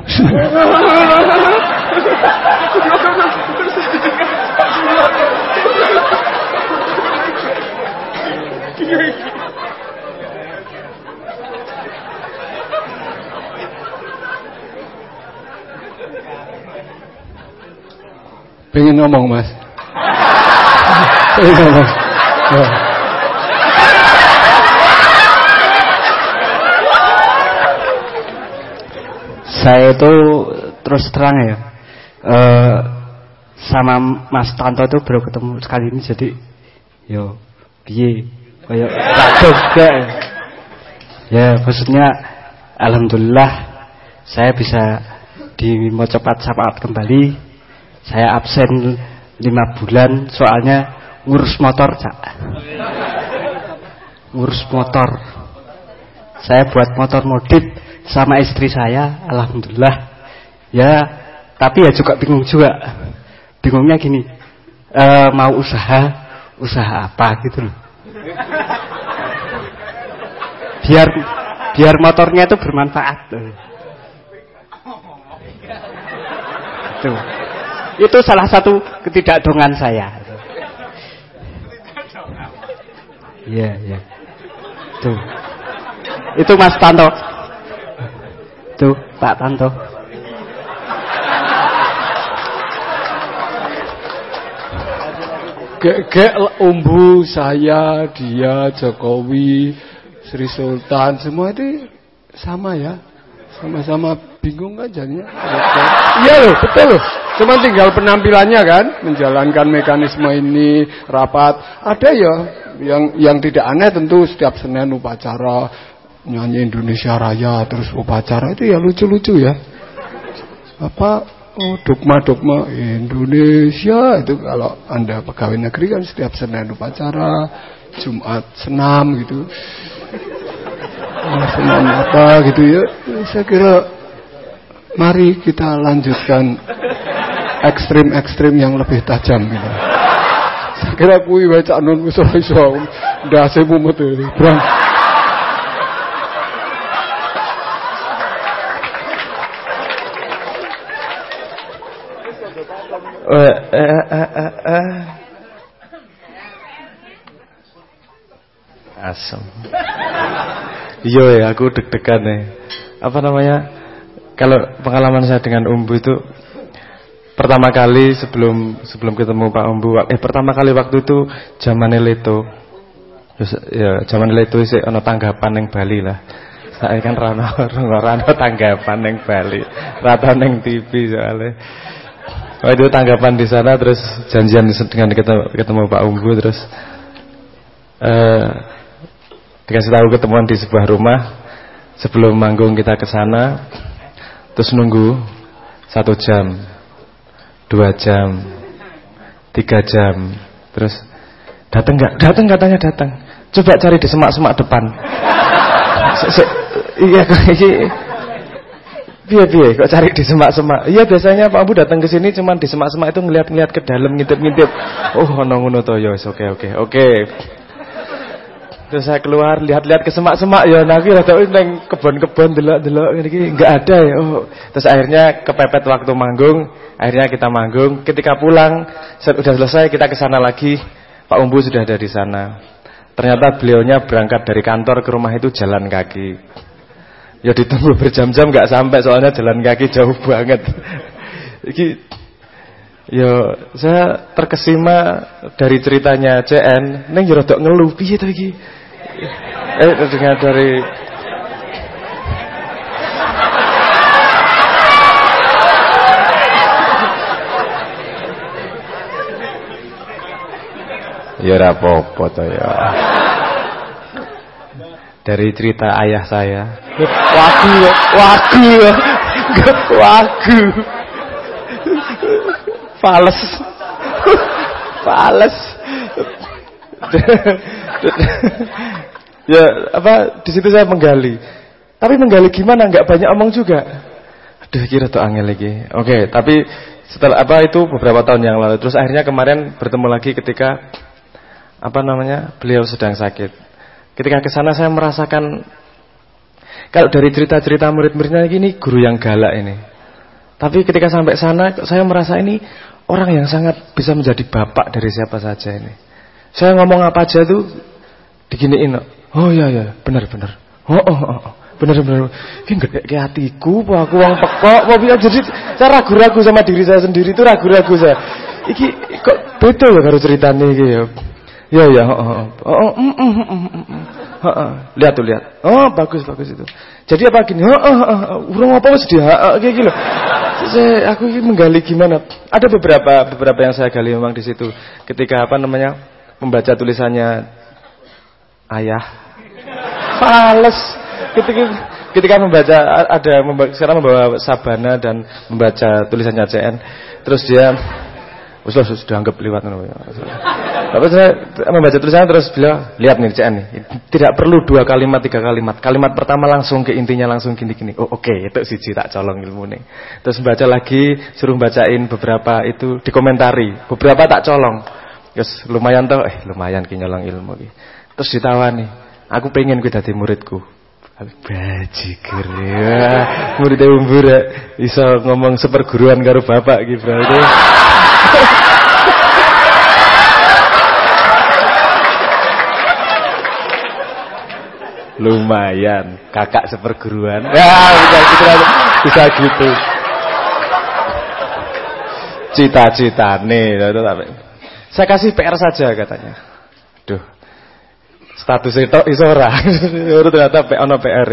Pengen ngomong mas saya itu terus terang ya uh, sama Mas Tanto itu baru ketemu sekali ini jadi yo piye? Kayak juga ya maksudnya alhamdulillah saya bisa di mau cepat sapat kembali. Saya absen lima bulan soalnya ngurus motor cak. Ngurus motor. Saya buat motor modif sama istri saya alhamdulillah. Ya tapi ya juga bingung juga. Bingungnya gini e, mau usaha usaha apa gitu loh. Biar biar motornya itu bermanfaat. Tuh. Itu salah satu ketidakdongan saya Iya, iya. Tuh. Itu Mas Tanto. Tuh, Pak Tanto. Gek umbu saya, dia, Jokowi, Sri Sultan, semua itu sama ya. Sama-sama bingung kan jadinya. Iya loh, betul loh. Cuma tinggal penampilannya kan, menjalankan mekanisme ini, rapat. Ada ya yang yang tidak aneh tentu setiap Senin upacara nyanyi Indonesia Raya terus upacara itu ya lucu-lucu ya. Apa oh dogma-dogma Indonesia itu kalau Anda pegawai negeri kan setiap Senin upacara, Jumat senam gitu. Oh, senam apa gitu ya. Saya kira mari kita lanjutkan ekstrim-ekstrim yang lebih tajam gitu. Kira kuwi wae cak nun wis ora iso ndase mumet Bram. Eh, eh, eh, eh, Asam. Iya ya, aku deg-degan nih. Apa namanya? Kalau pengalaman saya dengan Umbu itu pertama kali sebelum sebelum ketemu Pak Ombu eh pertama kali waktu itu zaman Leto. Ya zaman Leto sih ono tanggapan yang Bali lah. Saya kan rano rano tanggapan yang Bali. Rata neng TV soalnya. Itu tanggapan di sana terus janjian dengan ketemu, ketemu Pak Ombu terus eh, dikasih tahu ketemuan di sebuah rumah. Sebelum manggung kita ke sana terus nunggu satu jam dua jam, tiga jam, terus datang nggak? Datang katanya datang. Coba cari di semak-semak depan. iya kok Iya piye kok cari di semak-semak. Iya biasanya Pak Abu datang ke sini cuman di semak-semak itu ngeliat-ngeliat ke dalam ngintip-ngintip. Oh ono to ya oke oke oke. Terus saya keluar lihat-lihat ke semak-semak ya nah kira rada neng kebon-kebon delok-delok ini enggak ada ya. Oh. Terus akhirnya kepepet waktu manggung, akhirnya kita manggung. Ketika pulang sudah selesai kita ke sana lagi. Pak Umbu sudah ada di sana. Ternyata beliaunya berangkat dari kantor ke rumah itu jalan kaki. Ya ditunggu berjam-jam nggak sampai soalnya jalan kaki jauh banget. Iki ya saya terkesima dari ceritanya CN neng ya ngeluh piye to. Eh dengan dari Ya rapopo to ya. Dari cerita ayah saya. Wagu, wagu, wagu. Fales. Fales. Ya apa di situ saya menggali. Tapi menggali gimana? Nggak banyak omong juga. Aduh kira tuh angel lagi. Oke, tapi setelah apa itu beberapa tahun yang lalu. Terus akhirnya kemarin bertemu lagi ketika apa namanya beliau sedang sakit. Ketika ke sana saya merasakan kalau dari cerita-cerita murid-muridnya ini guru yang galak ini. Tapi ketika sampai sana saya merasa ini orang yang sangat bisa menjadi bapak dari siapa saja ini. Saya ngomong apa aja tuh diginiin. Oh iya iya, benar benar. Oh oh oh. oh. Benar benar. Ini gede kayak hatiku, aku uang pekok, mau bilang jadi saya ragu-ragu sama diri saya sendiri itu ragu-ragu saya. Iki kok beda ya karo ceritanya iki ya. Ya ya, oh, oh, oh, mm, mm, mm, oh, oh. lihat tuh lihat. Oh bagus bagus itu. Jadi apa gini? Oh, oh, oh, urung apa wis dia kayak gitu. Saya aku menggali gimana? Ada beberapa beberapa yang saya gali memang di situ. Ketika apa namanya membaca tulisannya ayah, fales. Ketika ketika membaca ada sekarang membawa sabana dan membaca tulisannya CN, terus dia Ustaz sudah anggap lewat Tapi saya membaca tulisannya terus bilang, lihat nih CN nih. Tidak perlu dua kalimat, tiga kalimat. Kalimat pertama langsung ke intinya langsung gini-gini. Oh oke, okay, itu siji tak colong ilmu nih. Terus baca lagi, suruh bacain beberapa itu dikomentari. Beberapa tak colong. Terus lumayan toh, eh lumayan ki nyolong ilmu ki. Terus ditawani, aku pengen gue dadi muridku. Bajigur ya. Muridnya umbur. Bisa ngomong seperguruan karo bapak gitu berarti. Lumayan, kakak seperguruan. Ya, bisa gitu. Bisa gitu. Cita-cita nih, saya kasih PR saja katanya. Status itu isora. ternyata ono PR.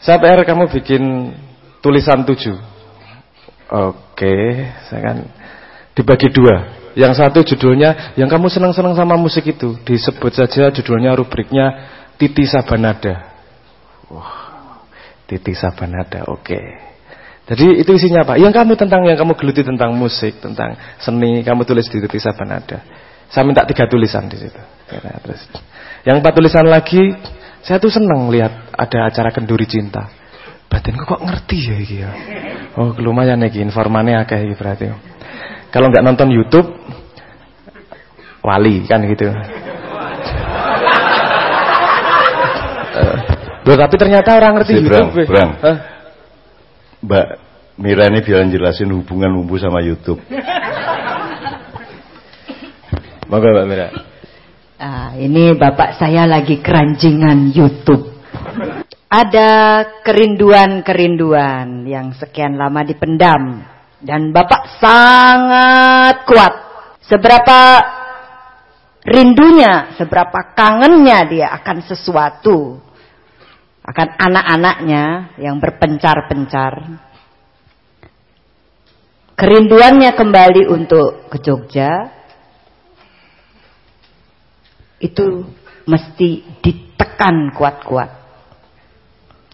Saya PR kamu bikin tulisan tujuh. Oke, saya kan dibagi dua. Yang satu judulnya yang kamu senang-senang sama musik itu disebut saja judulnya rubriknya Titi Sabanada. Wah, Titi Sabanada. Oke. Jadi itu isinya apa? Yang kamu tentang yang kamu geluti tentang musik, tentang seni, kamu tulis di Titi Sabanada. Saya minta tiga tulisan di situ. Terus yang empat tulisan lagi, saya tuh senang lihat ada acara kenduri cinta. Batinku kok ngerti ya iki ya. Oh, lumayan iki informannya akeh iki berarti. Kalau nggak nonton YouTube wali kan gitu. Loh, tapi ternyata orang ngerti si, YouTube. Brang, brang. Mbak Mira ini biar jelasin hubungan umbu sama YouTube. Monggo Mbak Mira. Ah, ini bapak saya lagi keranjingan YouTube. Ada kerinduan-kerinduan yang sekian lama dipendam dan Bapak sangat kuat. Seberapa rindunya, seberapa kangennya dia akan sesuatu. Akan anak-anaknya yang berpencar-pencar. Kerinduannya kembali untuk ke Jogja. Itu mesti ditekan kuat-kuat.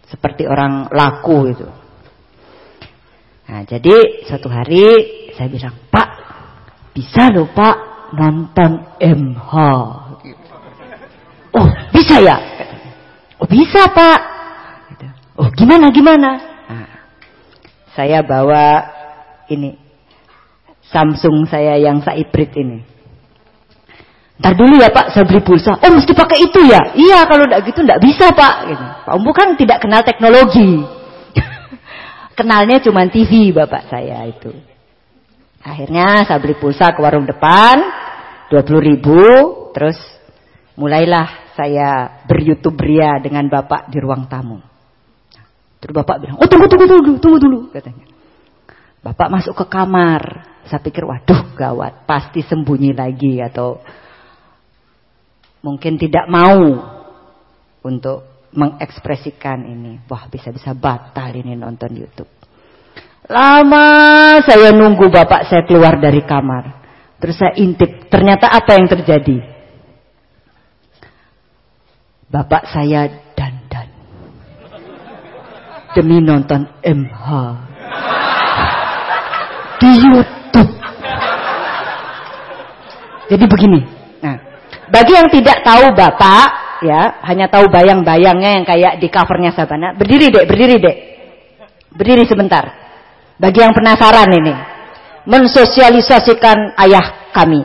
Seperti orang laku itu. Nah, jadi satu hari saya bilang, Pak, bisa loh Pak nonton MH. Oh, Bisa ya? Oh bisa pak. Gitu. Oh gimana gimana? Nah, saya bawa ini Samsung saya yang Saibrit ini. Ntar dulu ya Pak, saya beli pulsa. Oh mesti pakai itu ya? Iya kalau tidak gitu tidak bisa Pak. Gitu. Pak Umbu kan tidak kenal teknologi. Kenalnya cuma TV bapak saya itu. Akhirnya saya beli pulsa ke warung depan, 20 ribu, terus mulailah saya beryoutube ria dengan bapak di ruang tamu. Terus bapak bilang, oh tunggu, tunggu, tunggu, tunggu dulu, katanya. Bapak masuk ke kamar, saya pikir, waduh gawat, pasti sembunyi lagi atau mungkin tidak mau untuk mengekspresikan ini. Wah bisa-bisa batal ini nonton Youtube. Lama saya nunggu bapak saya keluar dari kamar. Terus saya intip, ternyata apa yang terjadi? Bapak saya dandan. Demi nonton MH. Di Youtube. Jadi begini. Bagi yang tidak tahu Bapak, ya, hanya tahu bayang-bayangnya yang kayak di covernya Sabana. Berdiri dek, berdiri dek. Berdiri sebentar. Bagi yang penasaran ini. Mensosialisasikan ayah kami.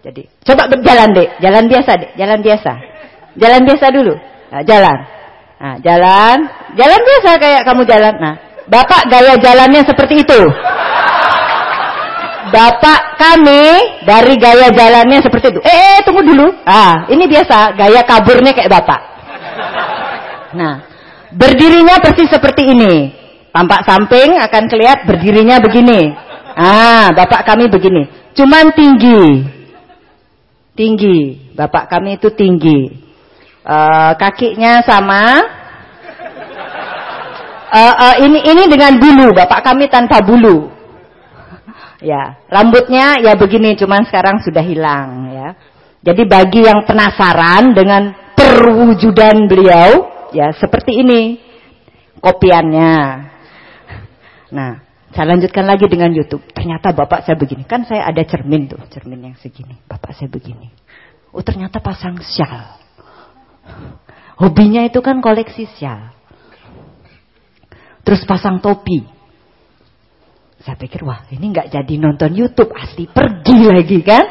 Jadi, coba berjalan dek. Jalan biasa dek, jalan biasa. Jalan biasa dulu. Nah, jalan. Nah, jalan. Jalan biasa kayak kamu jalan. Nah, Bapak gaya jalannya seperti itu. Bapak kami dari gaya jalannya seperti itu. Eh, eh tunggu dulu. Ah, ini biasa gaya kaburnya kayak Bapak. Nah, berdirinya persis seperti ini. Tampak samping akan kelihatan berdirinya begini. Ah, Bapak kami begini. Cuman tinggi. Tinggi. Bapak kami itu tinggi. Uh, kakinya sama. Uh, uh, ini ini dengan bulu. Bapak kami tanpa bulu. Ya, rambutnya ya begini, cuman sekarang sudah hilang ya. Jadi bagi yang penasaran dengan perwujudan beliau, ya seperti ini kopiannya. Nah, saya lanjutkan lagi dengan YouTube. Ternyata bapak saya begini. Kan saya ada cermin tuh, cermin yang segini. Bapak saya begini. Oh ternyata pasang syal. Hobinya itu kan koleksi syal. Terus pasang topi. Saya pikir wah ini nggak jadi nonton YouTube asli pergi lagi kan.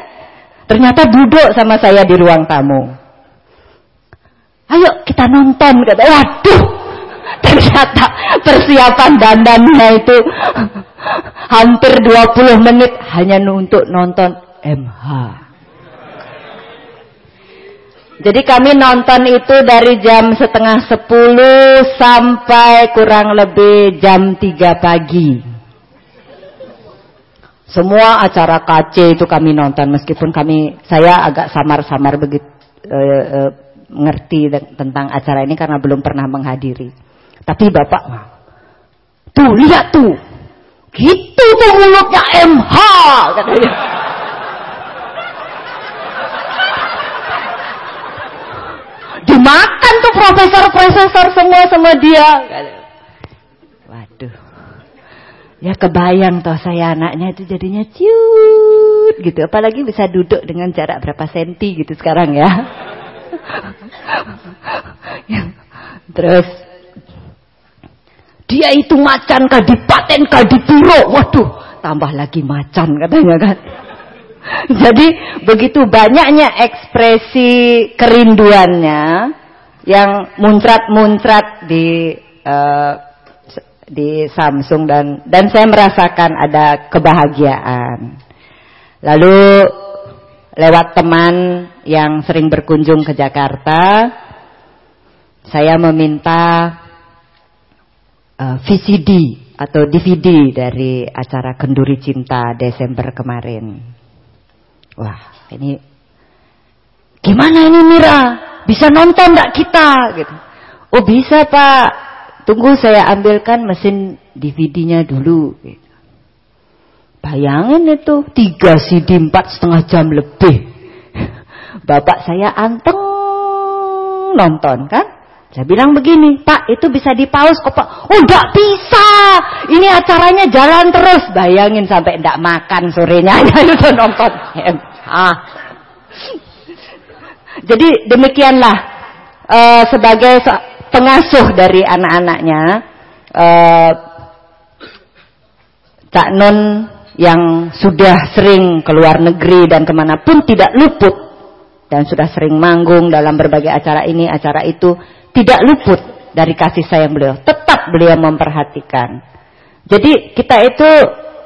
Ternyata duduk sama saya di ruang tamu. Ayo kita nonton kata. Waduh ternyata persiapan dandannya itu hampir 20 menit hanya untuk nonton MH. Jadi kami nonton itu dari jam setengah 10 sampai kurang lebih jam 3 pagi. Semua acara KC itu kami nonton meskipun kami saya agak samar-samar begitu e, e, ngerti tentang acara ini karena belum pernah menghadiri. Tapi Bapak tuh lihat tuh. Gitu tuh mulutnya MH katanya. Dimakan tuh profesor-profesor semua sama dia. Waduh. Ya kebayang toh saya anaknya itu jadinya ciut gitu. Apalagi bisa duduk dengan jarak berapa senti gitu sekarang ya. Terus dia itu macan kadipaten kadipuro. Waduh, tambah lagi macan katanya kan. Jadi begitu banyaknya ekspresi kerinduannya yang muncrat-muncrat di uh, di Samsung dan dan saya merasakan ada kebahagiaan. Lalu lewat teman yang sering berkunjung ke Jakarta, saya meminta uh, eh, VCD atau DVD dari acara Kenduri Cinta Desember kemarin. Wah, ini gimana ini Mira? Bisa nonton enggak kita gitu. Oh bisa Pak Tunggu saya ambilkan mesin DVD-nya dulu. Bayangin itu tiga CD empat setengah jam lebih. Bapak saya anteng nonton kan. Saya bilang begini, Pak itu bisa di pause kok Pak. Oh enggak bisa, ini acaranya jalan terus. Bayangin sampai enggak makan sorenya hanya nonton. Ah. Jadi demikianlah uh, sebagai pengasuh dari anak-anaknya uh, Cak Non yang sudah sering keluar negeri dan ke mana pun tidak luput dan sudah sering manggung dalam berbagai acara ini acara itu tidak luput dari kasih sayang beliau. Tetap beliau memperhatikan. Jadi kita itu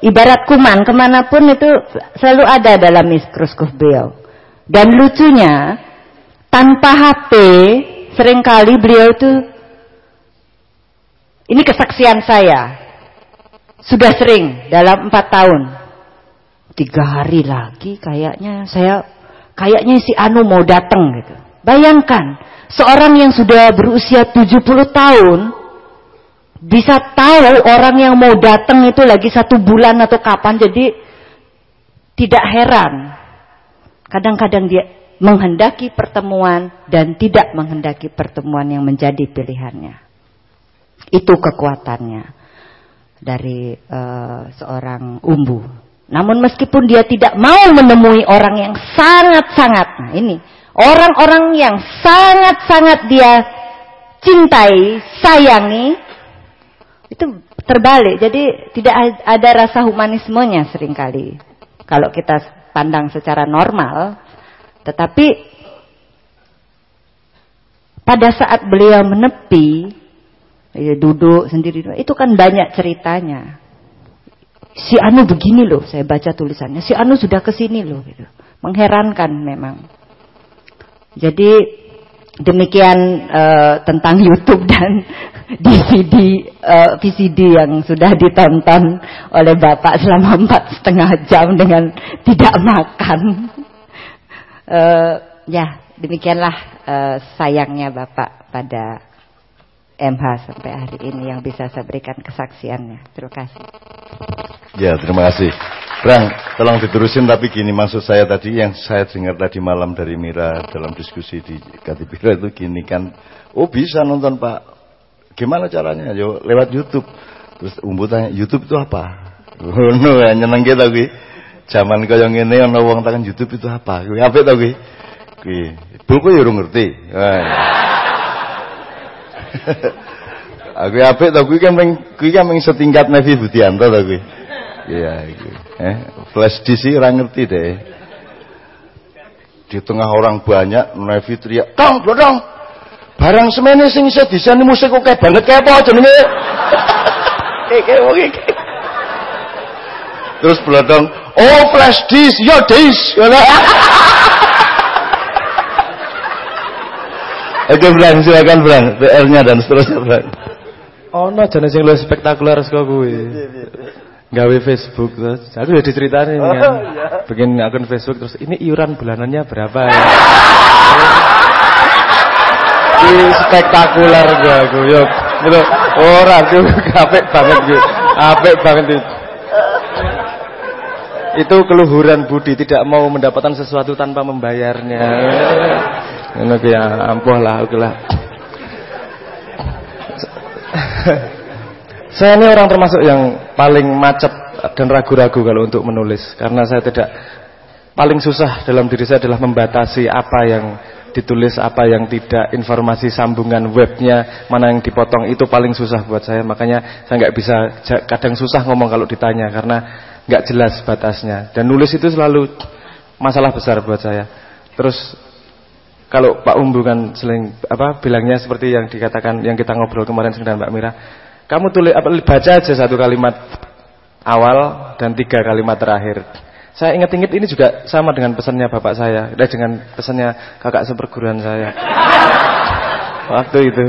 ibarat kuman ke mana pun itu selalu ada dalam mikroskop beliau. Dan lucunya tanpa HP sering kali beliau itu ini kesaksian saya sudah sering dalam empat tahun. Tiga hari lagi kayaknya saya, kayaknya si Anu mau datang gitu. Bayangkan, seorang yang sudah berusia 70 tahun, bisa tahu orang yang mau datang itu lagi satu bulan atau kapan. Jadi tidak heran. Kadang-kadang dia menghendaki pertemuan dan tidak menghendaki pertemuan yang menjadi pilihannya. Itu kekuatannya dari uh, seorang umbu. Namun meskipun dia tidak mau menemui orang yang sangat-sangat, nah ini orang-orang yang sangat-sangat dia cintai, sayangi, itu terbalik. Jadi tidak ada rasa humanismenya sering kali. Kalau kita pandang secara normal, tetapi pada saat beliau menepi, ya, duduk sendiri itu kan banyak ceritanya. Si Anu begini loh saya baca tulisannya. Si Anu sudah ke sini loh gitu. Mengherankan memang. Jadi demikian uh, tentang YouTube dan DVD uh, VCD yang sudah ditonton oleh Bapak selama empat setengah jam dengan tidak makan uh, ya demikianlah uh, sayangnya Bapak pada MH sampai hari ini yang bisa saya berikan kesaksiannya. Terima kasih. Ya, terima kasih. Bang, tolong diterusin tapi gini maksud saya tadi yang saya dengar tadi malam dari Mira dalam diskusi di Katipira itu gini kan. Oh bisa nonton Pak. Gimana caranya? Yo lewat YouTube. Terus Umbu tanya, YouTube itu apa? Oh no, ya, nyeneng kita gue. Zaman kaya ngene ana wong tangan YouTube itu apa? Kuwi apik ta kuwi? Kuwi. Buku yo ngerti. Aku apik to kuwi kan meng kuwi kan meng setingkat Nevi Budianto to kuwi. Iya iki. Eh, flash disk ora ngerti deh. Di tengah orang banyak Nevi teriak, "Dong, dong. Barang semene sing iso disani musik kok kayak banget kayak apa jenenge?" Kayak wong iki. Terus belodong, "Oh, flash disk, ya disk." Oke Bang, silakan Bang, PR-nya dan seterusnya Bang. Oh no, jangan sing luwih spektakuler saka kuwi. Gawe Facebook terus. Aku udah diceritain oh, kan. Iya. Bikin akun Facebook terus ini iuran bulanannya berapa ya? Ini spektakuler gua aku yo. Gitu. Ora tuh apik banget gue. Apik banget itu. Itu keluhuran budi tidak mau mendapatkan sesuatu tanpa membayarnya. Ini ya ampuh lah, oke lah. saya ini orang termasuk yang paling macet dan ragu-ragu kalau untuk menulis karena saya tidak paling susah dalam diri saya adalah membatasi apa yang ditulis apa yang tidak informasi sambungan webnya mana yang dipotong itu paling susah buat saya makanya saya nggak bisa kadang susah ngomong kalau ditanya karena nggak jelas batasnya dan nulis itu selalu masalah besar buat saya terus kalau Pak Umbu kan seling apa bilangnya seperti yang dikatakan yang kita ngobrol kemarin dengan Mbak Mira, kamu tulis apa baca aja satu kalimat awal dan tiga kalimat terakhir. Saya ingat-ingat ini juga sama dengan pesannya bapak saya, dan dengan pesannya kakak seperguruan saya. Waktu itu.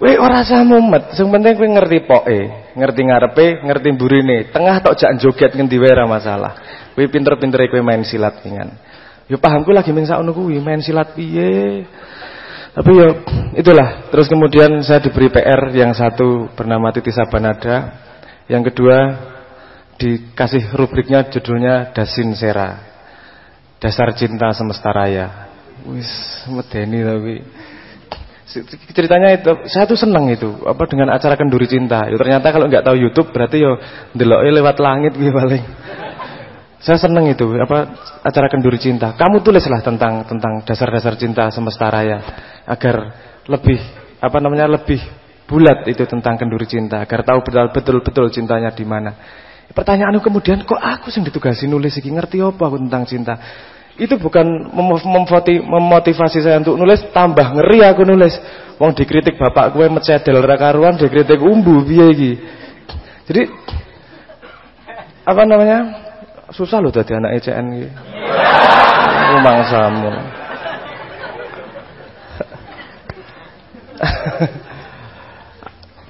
Wih ora usah mumet, sing penting kowe ngerti poke, ngerti ngarepe, ngerti burine. Tengah tok jak joget ngendi wae masalah. Kowe pinter-pintere kowe main silat dengan. Ya pahamku lagi main sakno kuwi, main silat piye. Tapi ya itulah. Terus kemudian saya diberi PR yang satu bernama Titi Sabanada, yang kedua dikasih rubriknya judulnya Dasin Sera. Dasar Cinta Semesta Raya. Wis medeni tapi ceritanya itu saya tuh seneng itu apa dengan acara kenduri cinta ya ternyata kalau nggak tahu YouTube berarti yo ndeloke lewat langit gitu paling saya seneng itu apa acara kenduri cinta. Kamu tulislah tentang tentang dasar-dasar cinta semesta raya agar lebih apa namanya lebih bulat itu tentang kenduri cinta agar tahu betul betul cintanya di mana. Pertanyaanku kemudian kok aku sing ditugasi nulis iki ngerti apa aku tentang cinta? Itu bukan memotivasi saya untuk nulis, tambah ngeri aku nulis. Wong dikritik bapak gue mecedel ra karuan, dikritik umbu piye iki. Jadi apa namanya? Susah loh tadi anak ECN gitu. samu.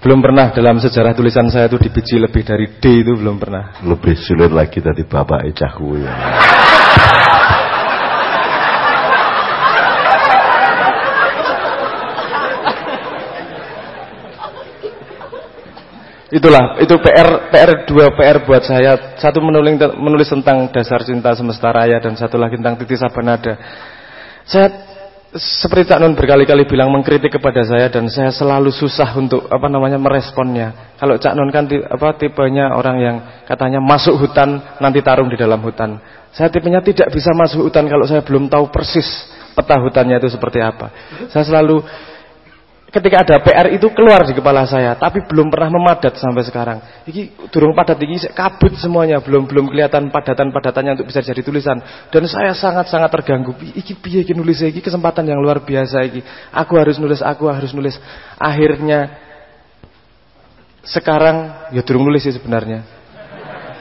belum pernah dalam sejarah tulisan saya itu dibiji lebih dari D itu belum pernah. Lebih sulit lagi tadi Bapak Ecahku ya. Itulah, itu PR PR dua PR buat saya. Satu menulis menulis tentang dasar cinta semesta raya dan satu lagi tentang Titi Sabanada. Saya seperti Cak Nun berkali-kali bilang mengkritik kepada saya dan saya selalu susah untuk apa namanya meresponnya. Kalau Cak Nun kan apa tipenya orang yang katanya masuk hutan nanti tarung di dalam hutan. Saya tipenya tidak bisa masuk hutan kalau saya belum tahu persis peta hutannya itu seperti apa. Saya selalu ketika ada PR itu keluar di kepala saya, tapi belum pernah memadat sampai sekarang. Iki durung padat ini kabut semuanya, belum belum kelihatan padatan-padatannya untuk bisa jadi tulisan. Dan saya sangat-sangat terganggu. Iki piye iki nulis iki kesempatan yang luar biasa iki. Aku harus nulis, aku harus nulis. Akhirnya sekarang ya durung nulis sih sebenarnya.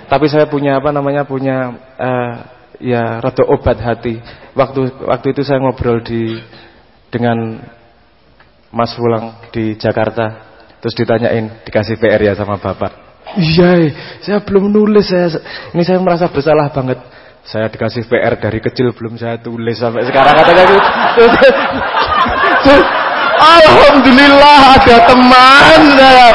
Tapi saya punya apa namanya punya uh, ya rada obat hati. Waktu waktu itu saya ngobrol di dengan Mas pulang di Jakarta terus ditanyain dikasih PR ya sama bapak iya saya belum nulis saya ini saya merasa bersalah banget saya dikasih PR dari kecil belum saya tulis sampai sekarang katanya gitu Alhamdulillah ada teman saya.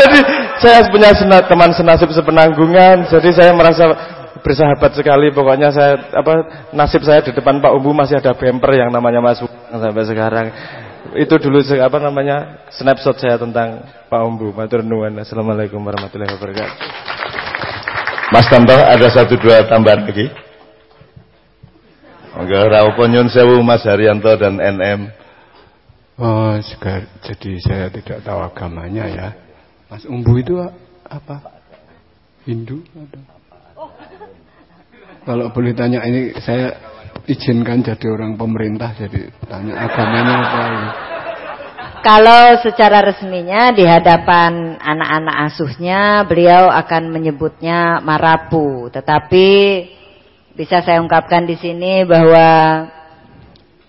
Jadi saya punya sena, teman senasib sepenanggungan. Jadi saya merasa bersahabat sekali. Pokoknya saya apa nasib saya di depan Pak Umbu masih ada bemper yang namanya Mas sampai sekarang. Itu dulu apa namanya snapshot saya tentang Pak Umbu. Matur nuwun. Assalamualaikum warahmatullahi wabarakatuh. Mas tambah ada satu dua tambahan lagi. Enggak raupo nyun sewu Mas Haryanto dan NM. Oh, jadi saya tidak tahu agamanya ya. Mas Umbu itu apa? Hindu atau? Kalau boleh tanya ini saya izinkan jadi orang pemerintah jadi tanya agamanya apa ini. Kalau secara resminya di hadapan anak-anak asuhnya beliau akan menyebutnya Marapu, tetapi bisa saya ungkapkan di sini bahwa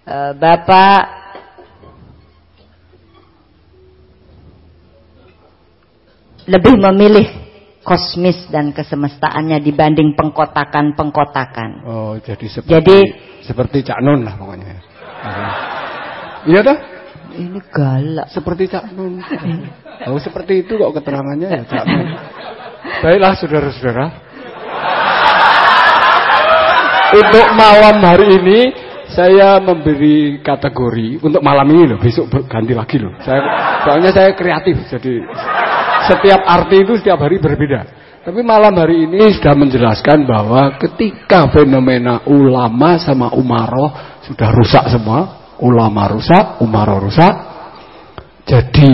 e, Bapak lebih memilih kosmis dan kesemestaannya dibanding pengkotakan-pengkotakan. Oh, jadi seperti jadi, seperti Cak Nun lah pokoknya. Iya dah? Ini galak. Seperti Cak Nun. Oh, seperti itu kok keterangannya ya Cak Nun. Baiklah saudara-saudara. Untuk malam hari ini saya memberi kategori untuk malam ini loh, besok ganti lagi loh. Saya soalnya saya kreatif jadi setiap arti itu setiap hari berbeda. Tapi malam hari ini sudah menjelaskan bahwa ketika fenomena ulama sama umaroh sudah rusak semua, ulama rusak, umaroh rusak. Jadi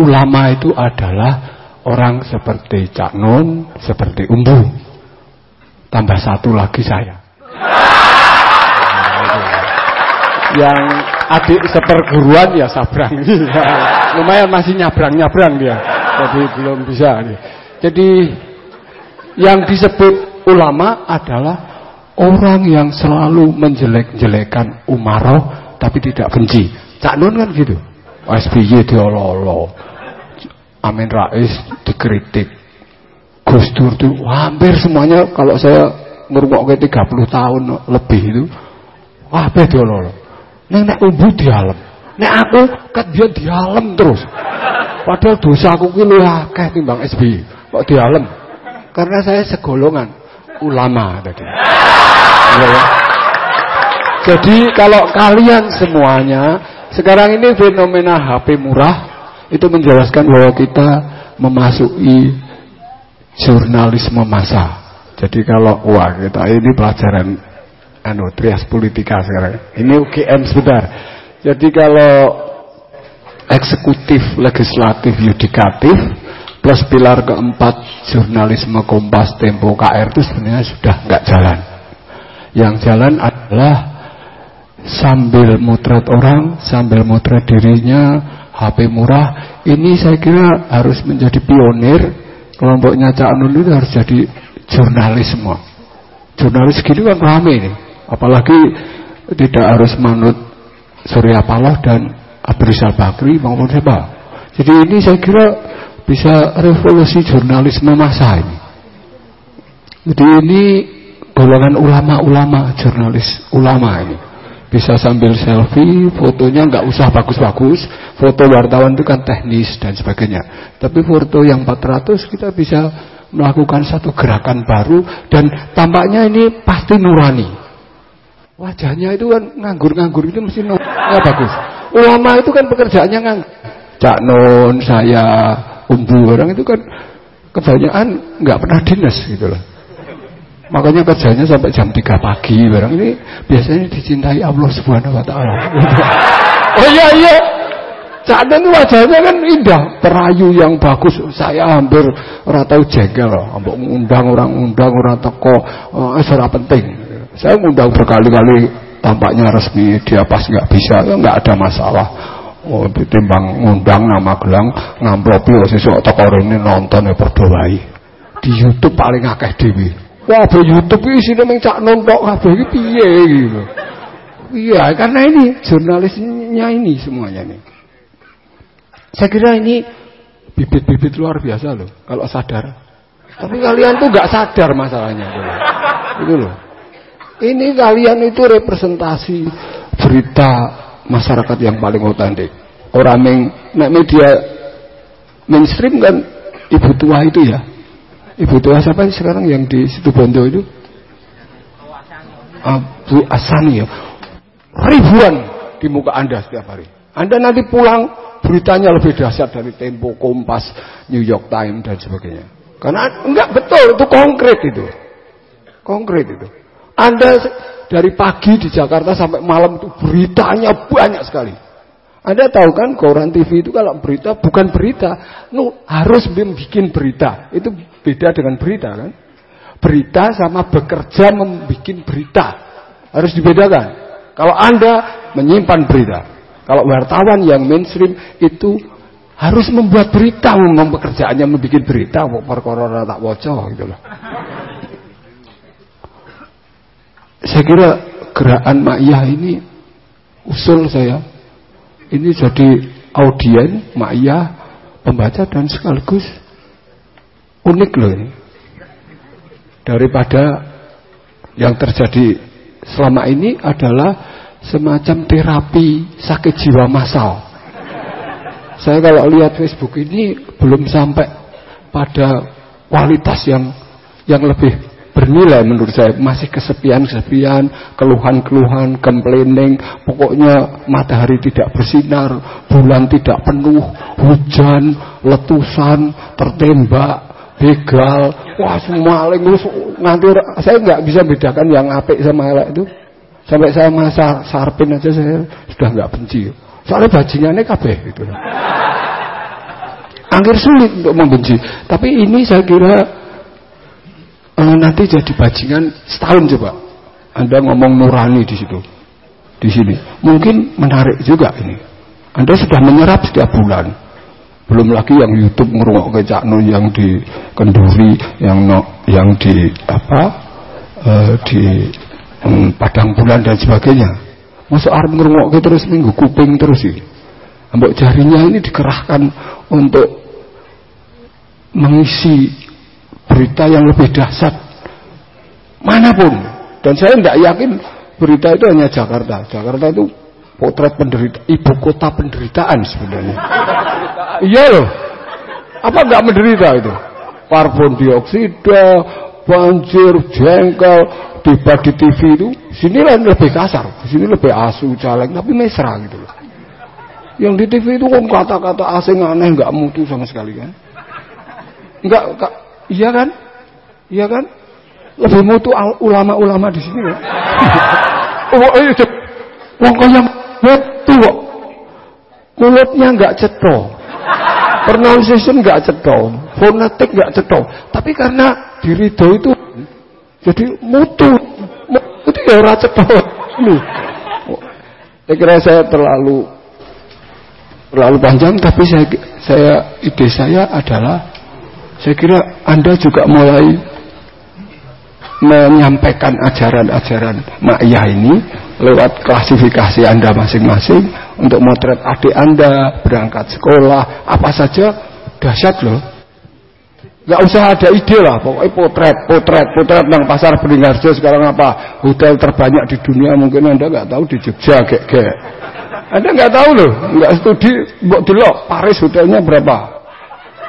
ulama itu adalah orang seperti Cak Nun, seperti Umbu. Tambah satu lagi saya. Yang adik seperguruan ya sabrang. Lumayan masih nyabrang-nyabrang dia jadi belum bisa. Jadi yang disebut ulama adalah orang yang selalu menjelek-jelekan Umaroh tapi tidak benci. Cak Nun kan gitu. SBY diololo. Amin Rais dikritik. Gus Dur itu hampir semuanya kalau saya ngurungok ke 30 tahun lebih itu hampir diololo. Neng nek ubu dialem. Nek aku kat dia dialem terus. Padahal dosa aku ki luwih akeh timbang SBY. Kok dialem? Karena saya segolongan ulama tadi. Ya. Jadi kalau kalian semuanya sekarang ini fenomena HP murah itu menjelaskan bahwa kita memasuki jurnalisme massa. Jadi kalau wah kita ini pelajaran anu trias politika sekarang. Ini UGM sebentar. Jadi kalau eksekutif, legislatif, yudikatif plus pilar keempat jurnalisme Kompas Tempo KR itu sebenarnya sudah nggak jalan. Yang jalan adalah sambil motret orang, sambil motret dirinya, HP murah. Ini saya kira harus menjadi pionir. Kelompoknya Cak Nun itu harus jadi jurnalisme. Jurnalis gini kan rame nih. Apalagi tidak harus manut Surya Paloh dan Abrizal Bakri maupun siapa. Jadi ini saya kira bisa revolusi jurnalisme masa ini. Jadi ini golongan ulama-ulama jurnalis ulama ini bisa sambil selfie, fotonya nggak usah bagus-bagus, foto wartawan itu kan teknis dan sebagainya. Tapi foto yang 400 kita bisa melakukan satu gerakan baru dan tampaknya ini pasti nurani. Wajahnya itu kan nganggur-nganggur itu mesti nurani bagus. Ulama itu kan pekerjaannya ngang Cak Non, saya, Umbu orang itu kan kebanyakan nggak pernah dinas gitu loh. Makanya kerjanya sampai jam 3 pagi barang ini biasanya dicintai Allah Subhanahu wa taala. oh iya iya. Cak Non wajahnya kan indah, perayu yang bagus. Saya hampir ora tahu jengkel ambok ngundang orang undang orang teko, uh, penting. Saya ngundang berkali-kali tampaknya resmi dia pas nggak bisa nggak ada masalah. Oh ditimbang ngundang nama gelang ngamplopi sesuk toko ini nonton ya berdowai di YouTube paling akeh dewi wah di YouTube ini sini mencak nonton kabeh iki piye gitu iya karena ini jurnalisnya ini semuanya nih saya kira ini bibit-bibit luar biasa loh kalau sadar. Tapi kalian tuh nggak sadar masalahnya itu loh ini kalian itu representasi berita masyarakat yang paling otentik. Orang yang media mainstream kan ibu tua itu ya. Ibu tua siapa sih sekarang yang di situ Bondo itu? Abu Asani ya. Ribuan di muka Anda setiap hari. Anda nanti pulang beritanya lebih dahsyat dari Tempo, Kompas, New York Times dan sebagainya. Karena enggak betul itu konkret itu. Konkret itu. Anda dari pagi di Jakarta sampai malam itu beritanya banyak sekali. Anda tahu kan koran TV itu kalau berita bukan berita, nu harus membuat berita. Itu beda dengan berita kan? Berita sama bekerja membuat berita. Harus dibedakan. Kalau Anda menyimpan berita, kalau wartawan yang mainstream itu harus membuat berita, memang pekerjaannya membuat berita, perkara tak wocok gitu loh. Saya kira gerakan Ma'iyah ini usul saya. Ini jadi audien Ma'iyah pembaca dan sekaligus unik loh ini. Daripada yang terjadi selama ini adalah semacam terapi sakit jiwa massal. Saya kalau lihat Facebook ini belum sampai pada kualitas yang yang lebih bernilai menurut saya masih kesepian-kesepian, keluhan-keluhan, complaining, pokoknya matahari tidak bersinar, bulan tidak penuh, hujan, letusan, tertembak, begal, wah semua nanti saya nggak bisa bedakan yang apik sama elek itu. Sampai saya masa sarpin aja saya sudah nggak benci. Soalnya bajingannya kabeh gitu. Akhir sulit untuk membenci. Tapi ini saya kira nanti jadi bajingan setahun coba. Anda ngomong nurani di situ, di sini. Mungkin menarik juga ini. Anda sudah menyerap setiap bulan. Belum lagi yang YouTube ngerungok ke Cak yang di Kenduri, yang no, yang di apa uh, di um, Padang Bulan dan sebagainya. Masuk arep ngerungok ke terus minggu kuping terus sih. Ambok jarinya ini dikerahkan untuk mengisi berita yang lebih dahsyat mana pun. Dan saya tidak yakin berita itu hanya Jakarta. Jakarta itu potret penderita ibu kota penderitaan sebenarnya. Iya loh. Apa nggak menderita itu? Karbon dioksida banjir jengkel debat di TV itu. Sini lebih kasar sini lebih asu caleg tapi mesra gitu loh. Yang di TV itu kan kata-kata asing aneh nggak mutu sama sekali kan? Nggak Iya kan? Iya kan? lebih mutu ulama-ulama di sini ya. oh, iya, wong kaya metu kok. Mulutnya enggak ceto. Pronunciation enggak ceto, fonetik enggak ceto. Tapi karena dirido itu jadi mutu. Itu ya ora. Ini. Saya kira saya terlalu terlalu panjang tapi saya saya ide saya adalah saya kira Anda juga mulai menyampaikan ajaran-ajaran Ma'iyah ini lewat klasifikasi Anda masing-masing untuk motret adik Anda berangkat sekolah apa saja dahsyat loh Gak usah ada ide lah, pokoknya potret, potret, potret tentang pasar Beringharjo sekarang apa? Hotel terbanyak di dunia mungkin anda nggak tahu di Jogja, kayak kayak. Anda nggak tahu loh, nggak studi, buat dulu Paris hotelnya berapa?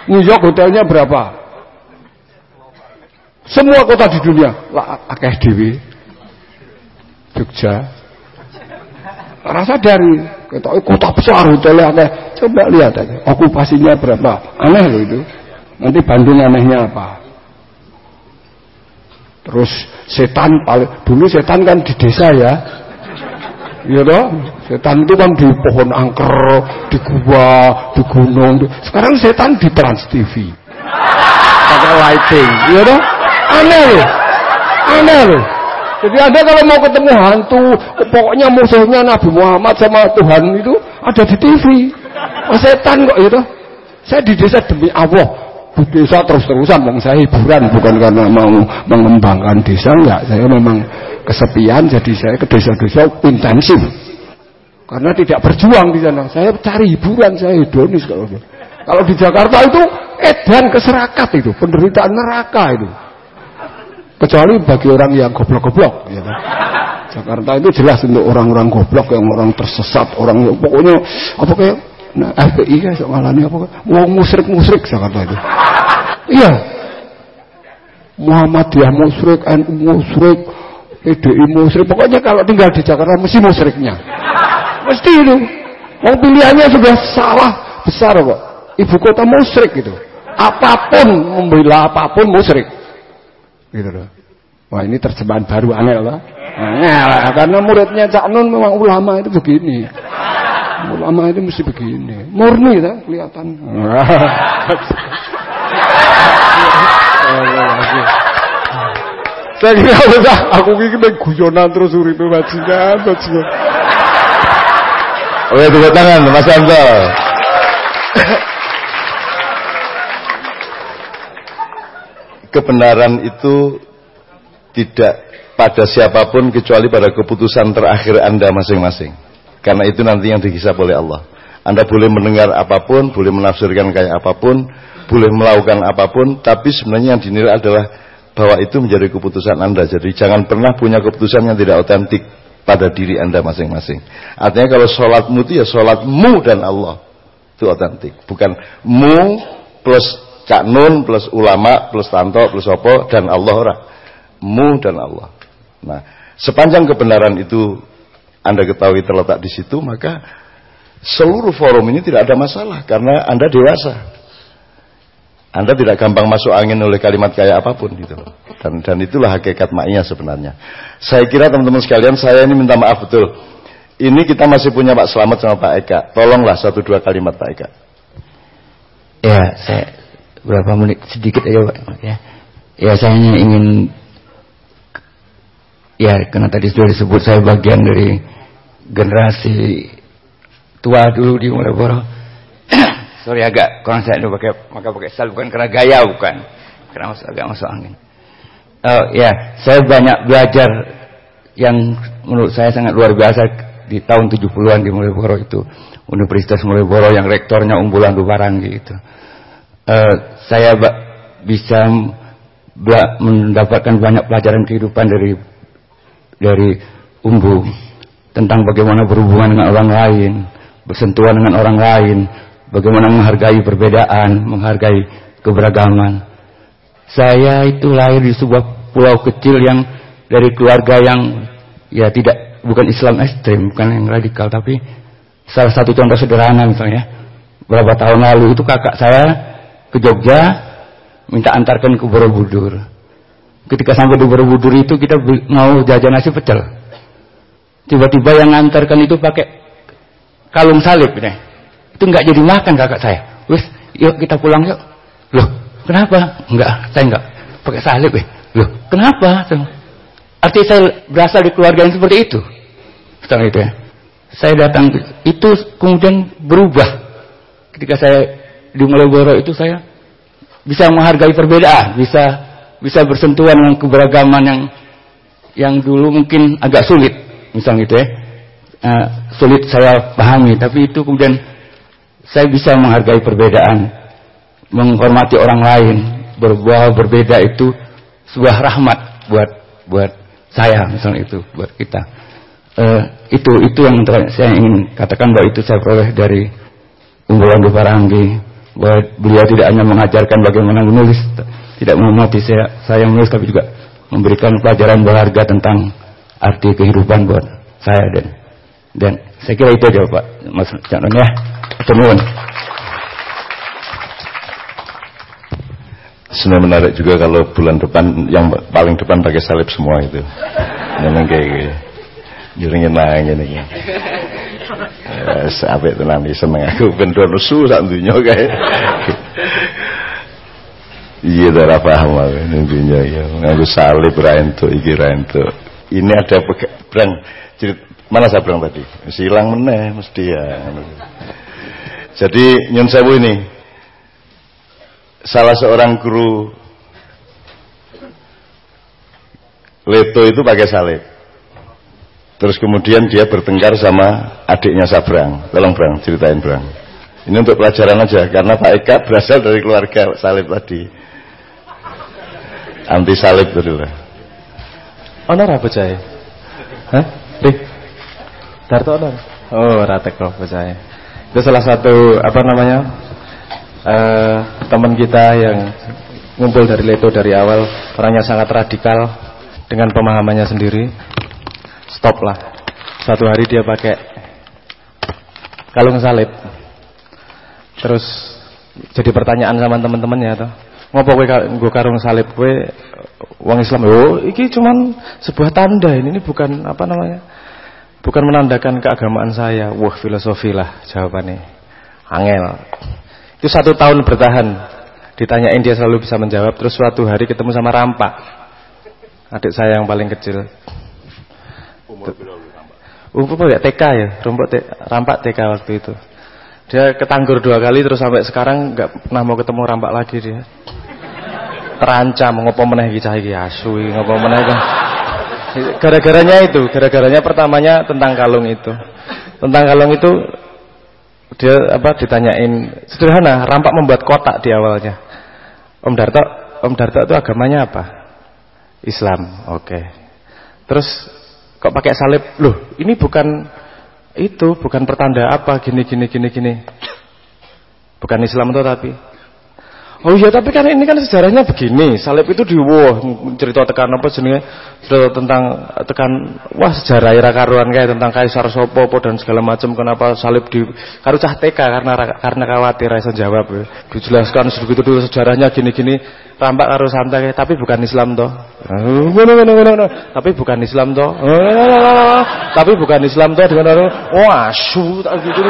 New York hotelnya berapa? Semua kota di dunia, lah akeh dewi, Jogja. Rasa dari kota besar hotelnya akeh. Coba lihat aja, okupasinya berapa? Aneh loh itu. Nanti Bandung anehnya apa? Terus setan paling dulu setan kan di desa ya. Iya toh? Setan itu kan di pohon angker, di gua, di gunung. Sekarang setan di Trans TV. Pakai lighting, iya toh? Aneh loh. Aneh loh. Jadi Anda kalau mau ketemu hantu, pokoknya musuhnya Nabi Muhammad sama Tuhan itu ada di TV. Setan kok itu. Saya di desa demi Allah di desa terus-terusan bang saya hiburan bukan karena mau mengembangkan desa enggak. Saya memang kesepian jadi saya ke desa-desa intensif. Karena tidak berjuang di sana. Saya cari hiburan saya hedonis kalau kalau di Jakarta itu edan keserakat itu penderitaan neraka itu. Kecuali bagi orang yang goblok-goblok ya kan? Jakarta itu jelas untuk orang-orang goblok yang orang tersesat orang pokoknya apa kayak Nah, FPI kan sok ngalani apa? Wong musrik-musrik Jakarta itu. Iya. Muhammadiyah musrik, NU musrik, PDI musrik. Pokoknya kalau tinggal di Jakarta mesti musriknya. Mesti itu. Wong pilihannya sudah salah besar kok. Ibu kota musrik itu. Apa pun membela apa pun musrik. Gitu loh. Wah ini terjemahan baru aneh lah. Nah, karena muridnya Cak Nun memang ulama itu begini. Ulama itu mesti begini. Murni kan kelihatan. Saya kira udah aku kiki main guyonan terus uripe bajingan, bajingan. Oke, tepuk tangan Mas Anto. Kebenaran itu tidak pada siapa pun kecuali pada keputusan terakhir Anda masing-masing. Karena itu nanti yang dihisap oleh Allah. Anda boleh mendengar apa pun, boleh menafsirkan kayak apa pun, boleh melakukan apa pun, tapi sebenarnya yang dinilai adalah bahwa itu menjadi keputusan Anda. Jadi jangan pernah punya keputusan yang tidak otentik pada diri Anda masing-masing. Artinya kalau sholatmu itu ya sholatmu dan Allah. Itu otentik. Bukan mu plus cak nun plus ulama plus tanto plus opo dan Allah orang. Mu dan Allah. Nah, sepanjang kebenaran itu anda ketahui terletak di situ, maka seluruh forum ini tidak ada masalah karena Anda dewasa. Anda tidak gampang masuk angin oleh kalimat kayak apa pun gitu Dan, dan itulah hakikat maknya sebenarnya. Saya kira teman-teman sekalian, saya ini minta maaf betul. Ini kita masih punya Pak Selamat sama Pak Eka. Tolonglah satu dua kalimat Pak Eka. Ya, saya berapa menit sedikit aja Pak. Ya, ya saya ingin ya karena tadi sudah disebut saya bagian dari generasi tua dulu di Malioboro. Sorry agak kurang saya pakai maka pakai sal bukan karena gaya bukan karena masuk agak masuk angin. Oh ya, saya banyak belajar yang menurut saya sangat luar biasa di tahun 70-an di Malioboro itu. Universitas Malioboro yang rektornya Umbulan Dubaran gitu. Uh, saya bisa mendapatkan banyak pelajaran kehidupan dari dari Umbu tentang bagaimana berhubungan dengan orang lain, bersentuhan dengan orang lain, bagaimana menghargai perbedaan, menghargai keberagaman. Saya itu lahir di sebuah pulau kecil yang dari keluarga yang ya tidak bukan Islam ekstrim, bukan yang radikal, tapi salah satu contoh sederhana misalnya, beberapa tahun lalu itu kakak saya ke Jogja minta antarkan ke Borobudur. Ketika sampai di Borobudur itu kita mau jajan nasi pecel. Tiba-tiba yang ngantarkan itu pakai kalung salib nih. Itu nggak jadi makan kakak saya. Wis, yuk kita pulang yuk. Loh, kenapa? Enggak, saya enggak pakai salib ya. Loh, kenapa? Arti saya berasal di keluarga yang seperti itu. Setelah itu ya. Saya datang itu kemudian berubah. Ketika saya di Malioboro itu saya bisa menghargai perbedaan, bisa bisa bersentuhan dengan keberagaman yang yang dulu mungkin agak sulit, misalnya gitu ya. Uh, sulit saya pahami, tapi itu kemudian saya bisa menghargai perbedaan, menghormati orang lain, berbuah berbeda itu sebuah rahmat buat buat saya misalnya itu buat kita. Uh, itu itu yang saya ingin katakan bahwa itu saya peroleh dari Umbulan Paranggi bahwa beliau tidak hanya mengajarkan bagaimana menulis, tidak menghormati saya, saya menulis tapi juga memberikan pelajaran berharga tentang arti kehidupan buat saya dan dan saya kira itu aja Pak Mas Cak ya. Temuan. Sebenarnya menarik juga kalau bulan depan yang paling depan pakai salib semua itu. Memang kayak gitu. Juringin lah ini. Sampai tenan seneng aku ben nusu sak dunya kae. Iya ora paham aku ning dunya ya. Nganggo salib ra entuk iki ra entuk. Ini ada brang mana saya bilang tadi? Silang meneh mesti ya. Jadi nyun sewu ini salah seorang guru Leto itu pakai salib. Terus kemudian dia bertengkar sama adiknya Sabrang. Tolong Brang, ceritain Brang. Ini untuk pelajaran aja, karena Pak Eka berasal dari keluarga salib tadi. Anti salib lah. Honor apa cai? Hah? Rik? Darto? Oh, ratek kok percaya. Itu salah satu apa namanya uh, teman kita yang ngumpul dari Leto dari awal orangnya sangat radikal dengan pemahamannya sendiri stop lah satu hari dia pakai kalung salib terus jadi pertanyaan sama teman-temannya tuh ngopo gue gue karung salib gue uang Islam? Oh ini cuman sebuah tanda ini ini bukan apa namanya bukan menandakan keagamaan saya. Wah filosofi lah jawabannya. Angel. Itu satu tahun bertahan. Ditanyain dia selalu bisa menjawab? Terus suatu hari ketemu sama rampak adik saya yang paling kecil. Umur ya? TK ya, rumput rampak TK waktu itu. Dia ketanggur dua kali terus sampai sekarang nggak pernah mau ketemu rampak lagi dia. Terancam ngopo meneh iki cah iki asu ngopo meneh Gara-garanya itu, gara-garanya pertamanya tentang kalung itu. Tentang kalung itu dia apa ditanyain sederhana, rampak membuat kotak di awalnya. Om Darto, Om Darto itu agamanya apa? Islam. Oke. Okay. Terus Kok pakai salib? Loh, ini bukan itu, bukan pertanda apa gini gini gini gini. Bukan Islam itu tapi. Oh iya, tapi kan ini kan sejarahnya begini. Salib itu di wah cerita tekan apa jenenge? Cerita tentang tekan wah sejarah era karuan kayak tentang Kaisar Sopo dan segala macam kenapa salib di karu cah TK karena karena khawatir rasa jawab. Ya. Dijelaskan segitu dulu sejarahnya gini-gini rampak karo santai tapi bukan Islam toh. Ngono ngono ngono Tapi bukan Islam toh. Tapi bukan Islam toh dengan oh asu tak gitu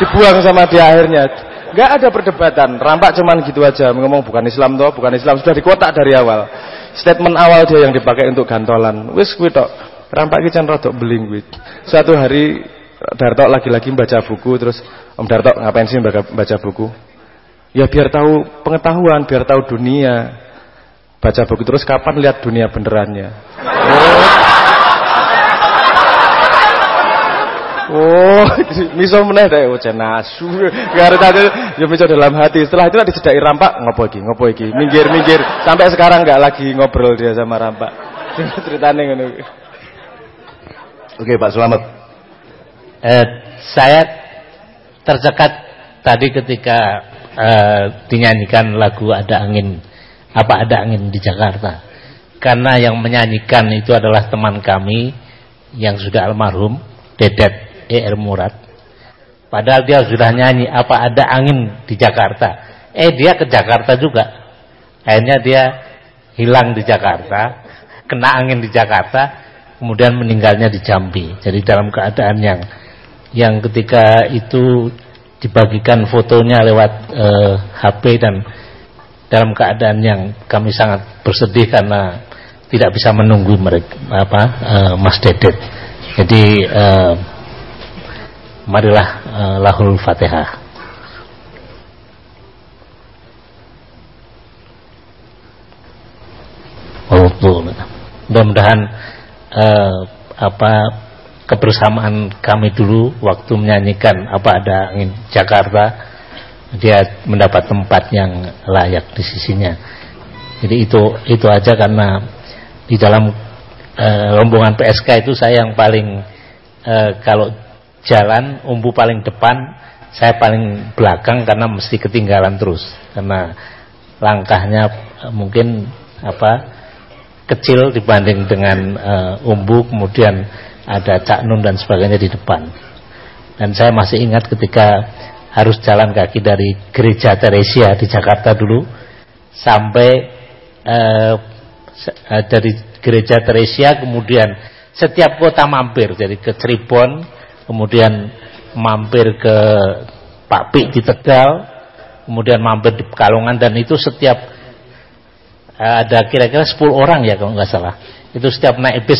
dibuang sama dia akhirnya. Gak ada perdebatan, rampak cuman gitu aja ngomong bukan Islam toh, bukan Islam sudah dikotak dari awal. Statement awal dia yang dipakai untuk gantolan. Wis kuwi tok. Rampak ki can rodok beling kuwi. Suatu hari Darto lagi-lagi baca buku terus Om Darto ngapain sih baca buku? Ya biar tahu pengetahuan, biar tahu dunia. Baca buku terus kapan lihat dunia benerannya. oh miso meneh deh oh cenasu. Karo tadi ya miso dalam hati. Setelah itu dicedaki rampak, ngopo iki, ngopo iki. Minggir-minggir. Sampai sekarang nggak lagi ngobrol dia sama rampak. Ceritanya ngono. Oke, Pak Selamat. Eh, saya tercekat tadi ketika uh, dinyanyikan lagu ada angin apa ada angin di Jakarta karena yang menyanyikan itu adalah teman kami yang sudah almarhum Dedet ER Murad padahal dia sudah nyanyi apa ada angin di Jakarta eh dia ke Jakarta juga akhirnya dia hilang di Jakarta, kena angin di Jakarta, kemudian meninggalnya di Jambi. Jadi dalam keadaan yang yang ketika itu dibagikan fotonya lewat uh, eh, HP dan dalam keadaan yang kami sangat bersedih karena tidak bisa menunggu mereka apa uh, Mas Dedet. Jadi uh, marilah uh, lahul Fatihah. Mudah-mudahan uh, apa kebersamaan kami dulu waktu menyanyikan apa ada angin Jakarta dia mendapat tempat yang layak di sisinya. Jadi itu itu aja karena di dalam uh, rombongan PSK itu saya yang paling uh, kalau jalan umbu paling depan, saya paling belakang karena mesti ketinggalan terus. Karena langkahnya uh, mungkin apa kecil dibanding dengan uh, umbu kemudian ada Cak Nun dan sebagainya di depan. Dan saya masih ingat ketika harus jalan kaki dari gereja Teresia di Jakarta dulu sampai uh, dari gereja Teresia kemudian setiap kota mampir jadi ke Cirebon kemudian mampir ke Pak Pik di Tegal kemudian mampir di Pekalongan dan itu setiap ada kira-kira 10 orang ya kalau nggak salah. Itu setiap naik bis